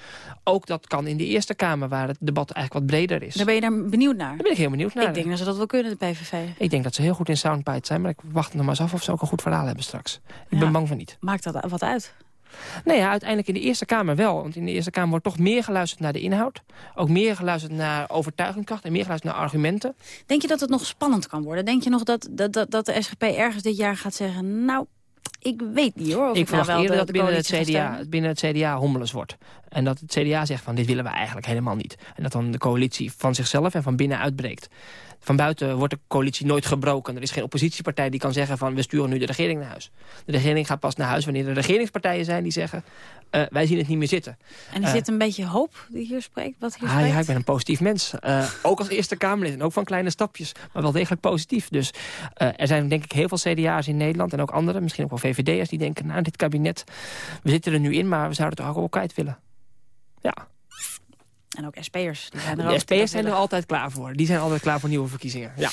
Ook dat kan in de Eerste Kamer, waar het debat eigenlijk wat breder is. Daar ben je daar benieuwd naar? Daar ben ik heel benieuwd naar. Ik denk dat ze dat wel kunnen, de PVV. Ik denk dat ze heel goed in soundbites zijn. Maar ik wacht nog maar eens af of ze ook een goed verhaal hebben straks. Ik ja. ben bang van niet. Maakt dat wat uit? Nee, ja, uiteindelijk in de Eerste Kamer wel. Want in de Eerste Kamer wordt toch meer geluisterd naar de inhoud. Ook meer geluisterd naar overtuigingskracht en meer geluisterd naar argumenten. Denk je dat het nog spannend kan worden? Denk je nog dat, dat, dat, dat de SGP ergens dit jaar gaat zeggen... nou, ik weet niet hoor. Of ik verwacht nou eerder de, dat binnen het, CDA, binnen het CDA hommeles wordt. En dat het CDA zegt van dit willen we eigenlijk helemaal niet. En dat dan de coalitie van zichzelf en van binnen uitbreekt. Van buiten wordt de coalitie nooit gebroken. Er is geen oppositiepartij die kan zeggen van we sturen nu de regering naar huis. De regering gaat pas naar huis wanneer er regeringspartijen zijn die zeggen uh, wij zien het niet meer zitten. En is uh, dit een beetje hoop die hier spreekt? Wat hier ah, spreekt? Ja, ik ben een positief mens. Uh, ook als Eerste Kamerlid en ook van kleine stapjes. Maar wel degelijk positief. Dus er zijn denk ik heel veel CDA's in Nederland en ook anderen. Misschien ook wel VVD'ers die denken nou dit kabinet, we zitten er nu in maar we zouden het toch ook wel kwijt willen. Ja. En ook SP'ers. Die zijn er de SP'ers zijn er altijd klaar voor. Die zijn altijd klaar voor nieuwe verkiezingen. Ja.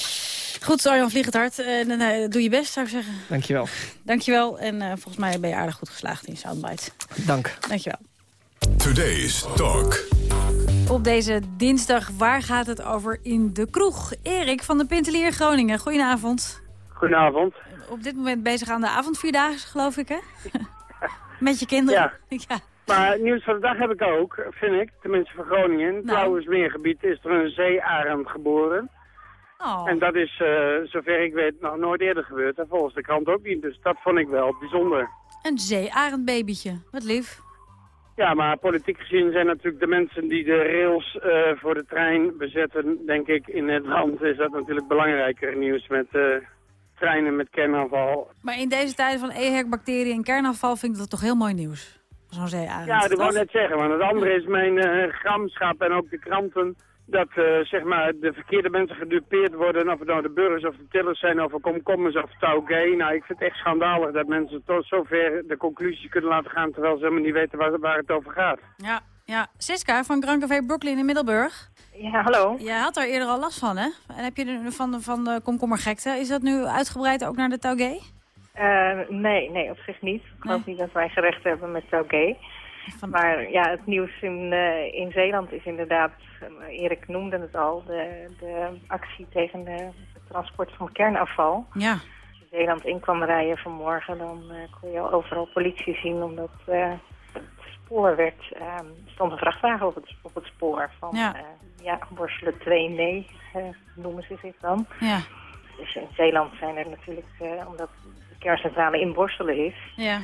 Goed, Arjan Vliegend hard. En, uh, doe je best, zou ik zeggen. Dankjewel. Dankjewel. En uh, volgens mij ben je aardig goed geslaagd in Soundbites. Dank. Dankjewel. Today's Talk. Op deze dinsdag, waar gaat het over in de kroeg? Erik van de Pintelier Groningen, goedenavond. Goedenavond. Op dit moment bezig aan de avondvierdaagse, geloof ik, hè? Met je kinderen? Ja. ja. Maar nieuws van de dag heb ik ook, vind ik, tenminste van Groningen. In het nou. Blauwersmeergebied is er een zeearend geboren. Oh. En dat is, eh, zover ik weet, nog nooit eerder gebeurd. En volgens de krant ook niet. Dus dat vond ik wel bijzonder. Een zeearendbabytje. Wat lief. Ja, maar politiek gezien zijn natuurlijk de mensen die de rails eh, voor de trein bezetten, denk ik, in het land is dat natuurlijk belangrijker nieuws met eh, treinen met kernafval. Maar in deze tijden van EHEC-bacteriën en kernafval vind ik dat toch heel mooi nieuws. Zo'n zeearend. Ja, dat wou ik net zeggen, want het andere is mijn eh, gramschap en ook de kranten, dat eh, zeg maar de verkeerde mensen gedupeerd worden, of het nou de burgers of de tillers zijn, of de komkommers of touwgay. Nou, ik vind het echt schandalig dat mensen tot zover de conclusie kunnen laten gaan, terwijl ze helemaal niet weten waar, waar het over gaat. Ja, ja. Siska van Grand Café Brooklyn in Middelburg. Ja, hallo. Jij had daar eerder al last van, hè? En heb je er van de, van de komkommergekte, is dat nu uitgebreid ook naar de taugé? Eh, nee, nee, op zich niet. Ik geloof niet dat wij gerecht hebben met Taugé. Maar ja, het nieuws in, eh, in Zeeland is inderdaad, eh, Erik noemde het al, de, de actie tegen de, het transport van kernafval. Ja. Als je Zeeland in kwam rijden vanmorgen, dan kon je al overal politie zien, omdat het spoor werd, eh, er stond een vrachtwagen op het, op het spoor van, Ja. ja, Borselen 2 nee, noemen ze zich dan. Ja. Dus in Zeeland zijn er natuurlijk, omdat kerncentrale in Borselen is, Ja.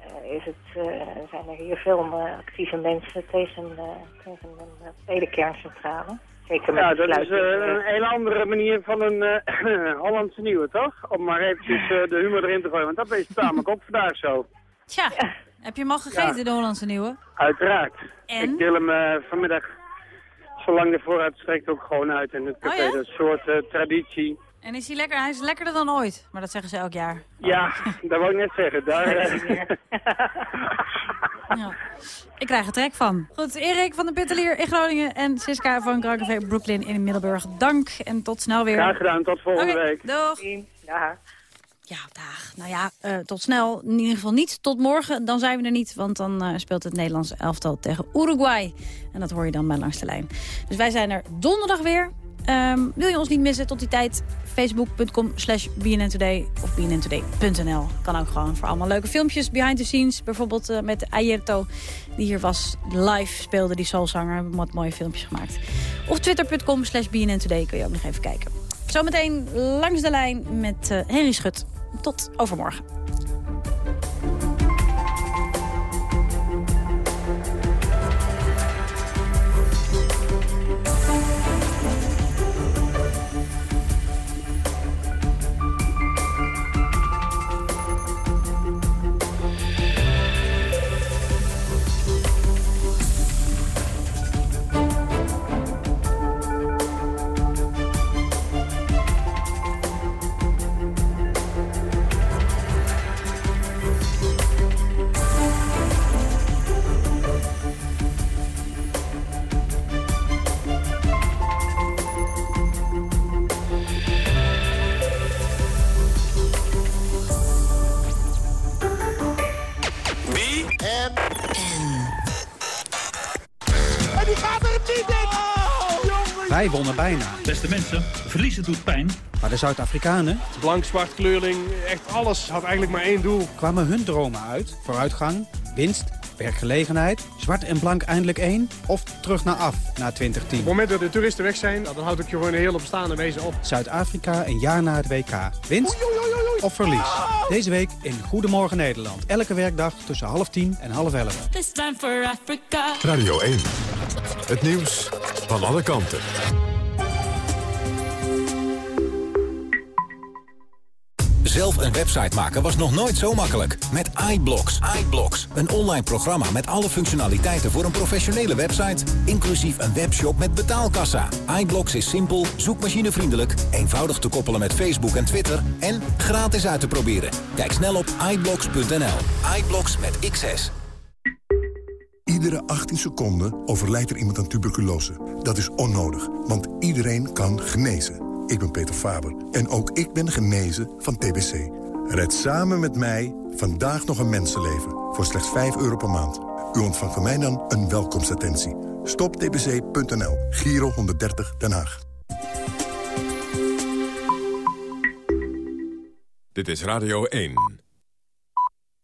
eh, is het, eh, zijn er hier veel eh, actieve mensen tegen, eh, tegen een tweede kerncentrale. Zeker met Ja, dat is een hele andere manier van een eh, Hollandse nieuwe, toch? Om maar eventjes de humor erin te gooien, want dat is tamelijk op vandaag zo. Tja, heb je hem al gegeten, Ja. de Hollandse nieuwe? Uiteraard. En? Ik deel hem eh, vanmiddag, zolang de voorraad strekt, ook gewoon uit in het café. Oh ja? Dat is een soort eh, traditie. En is hij lekker? Hij is lekkerder dan ooit. Maar dat zeggen ze elk jaar. Ja, dat wou ik net zeggen. Daar, eh, Ja. Ik krijg er trek van. Goed, Erik van de Pittelier in Groningen en Siska van Café Brooklyn in Middelburg. Dank en tot snel weer. graag gedaan. Tot volgende week. Doeg. Ja. Ja, dag. Nou ja, eh, tot snel. In ieder geval niet tot morgen. Dan zijn we er niet, want dan eh, speelt het Nederlands elftal tegen Uruguay. En dat hoor je dan bij Langs de Lijn. Dus wij zijn er donderdag weer. Ehm, wil je ons niet missen tot die tijd? Facebook.com slash BNNToday of BNNToday.nl. Kan ook gewoon voor allemaal leuke filmpjes behind the scenes. Bijvoorbeeld eh, met Ayerto, die hier was, live speelde, die soulzanger. We hebben wat mooie filmpjes gemaakt. Of twitter.com slash BNNToday kun je ook nog even kijken. Zometeen langs de lijn met eh, Henry Schut. Tot overmorgen. Wonnen bijna. Beste mensen, verliezen doet pijn. Maar de Zuid-Afrikanen Blank, zwart, kleurling, echt alles had eigenlijk maar één doel. kwamen hun dromen uit. Vooruitgang, winst, werkgelegenheid, zwart en blank eindelijk één. Of terug naar af, na 2010. Op het moment dat de toeristen weg zijn, dan houdt ook gewoon een hele bestaande wezen op. Zuid-Afrika een jaar na het WK. Winst of verlies? Deze week in Goedemorgen Nederland. Elke werkdag tussen half tien en half elf. This time for Africa. Radio 1. Het nieuws van alle kanten. Zelf een website maken was nog nooit zo makkelijk. Met iBlocks. iBlocks, een online programma met alle functionaliteiten voor een professionele website. Inclusief een webshop met betaalkassa. iBlocks is simpel, zoekmachinevriendelijk, eenvoudig te koppelen met Facebook en Twitter en gratis uit te proberen. Kijk snel op iBlocks.nl. iBlocks met XS. Iedere 18 seconden overlijdt er iemand aan tuberculose. Dat is onnodig, want iedereen kan genezen. Ik ben Peter Faber en ook ik ben genezen van TBC. Red samen met mij vandaag nog een mensenleven voor slechts 5 euro per maand. U ontvangt van mij dan een welkomstattentie. Stoptbc.nl, Giro 130 Den Haag. Dit is Radio 1.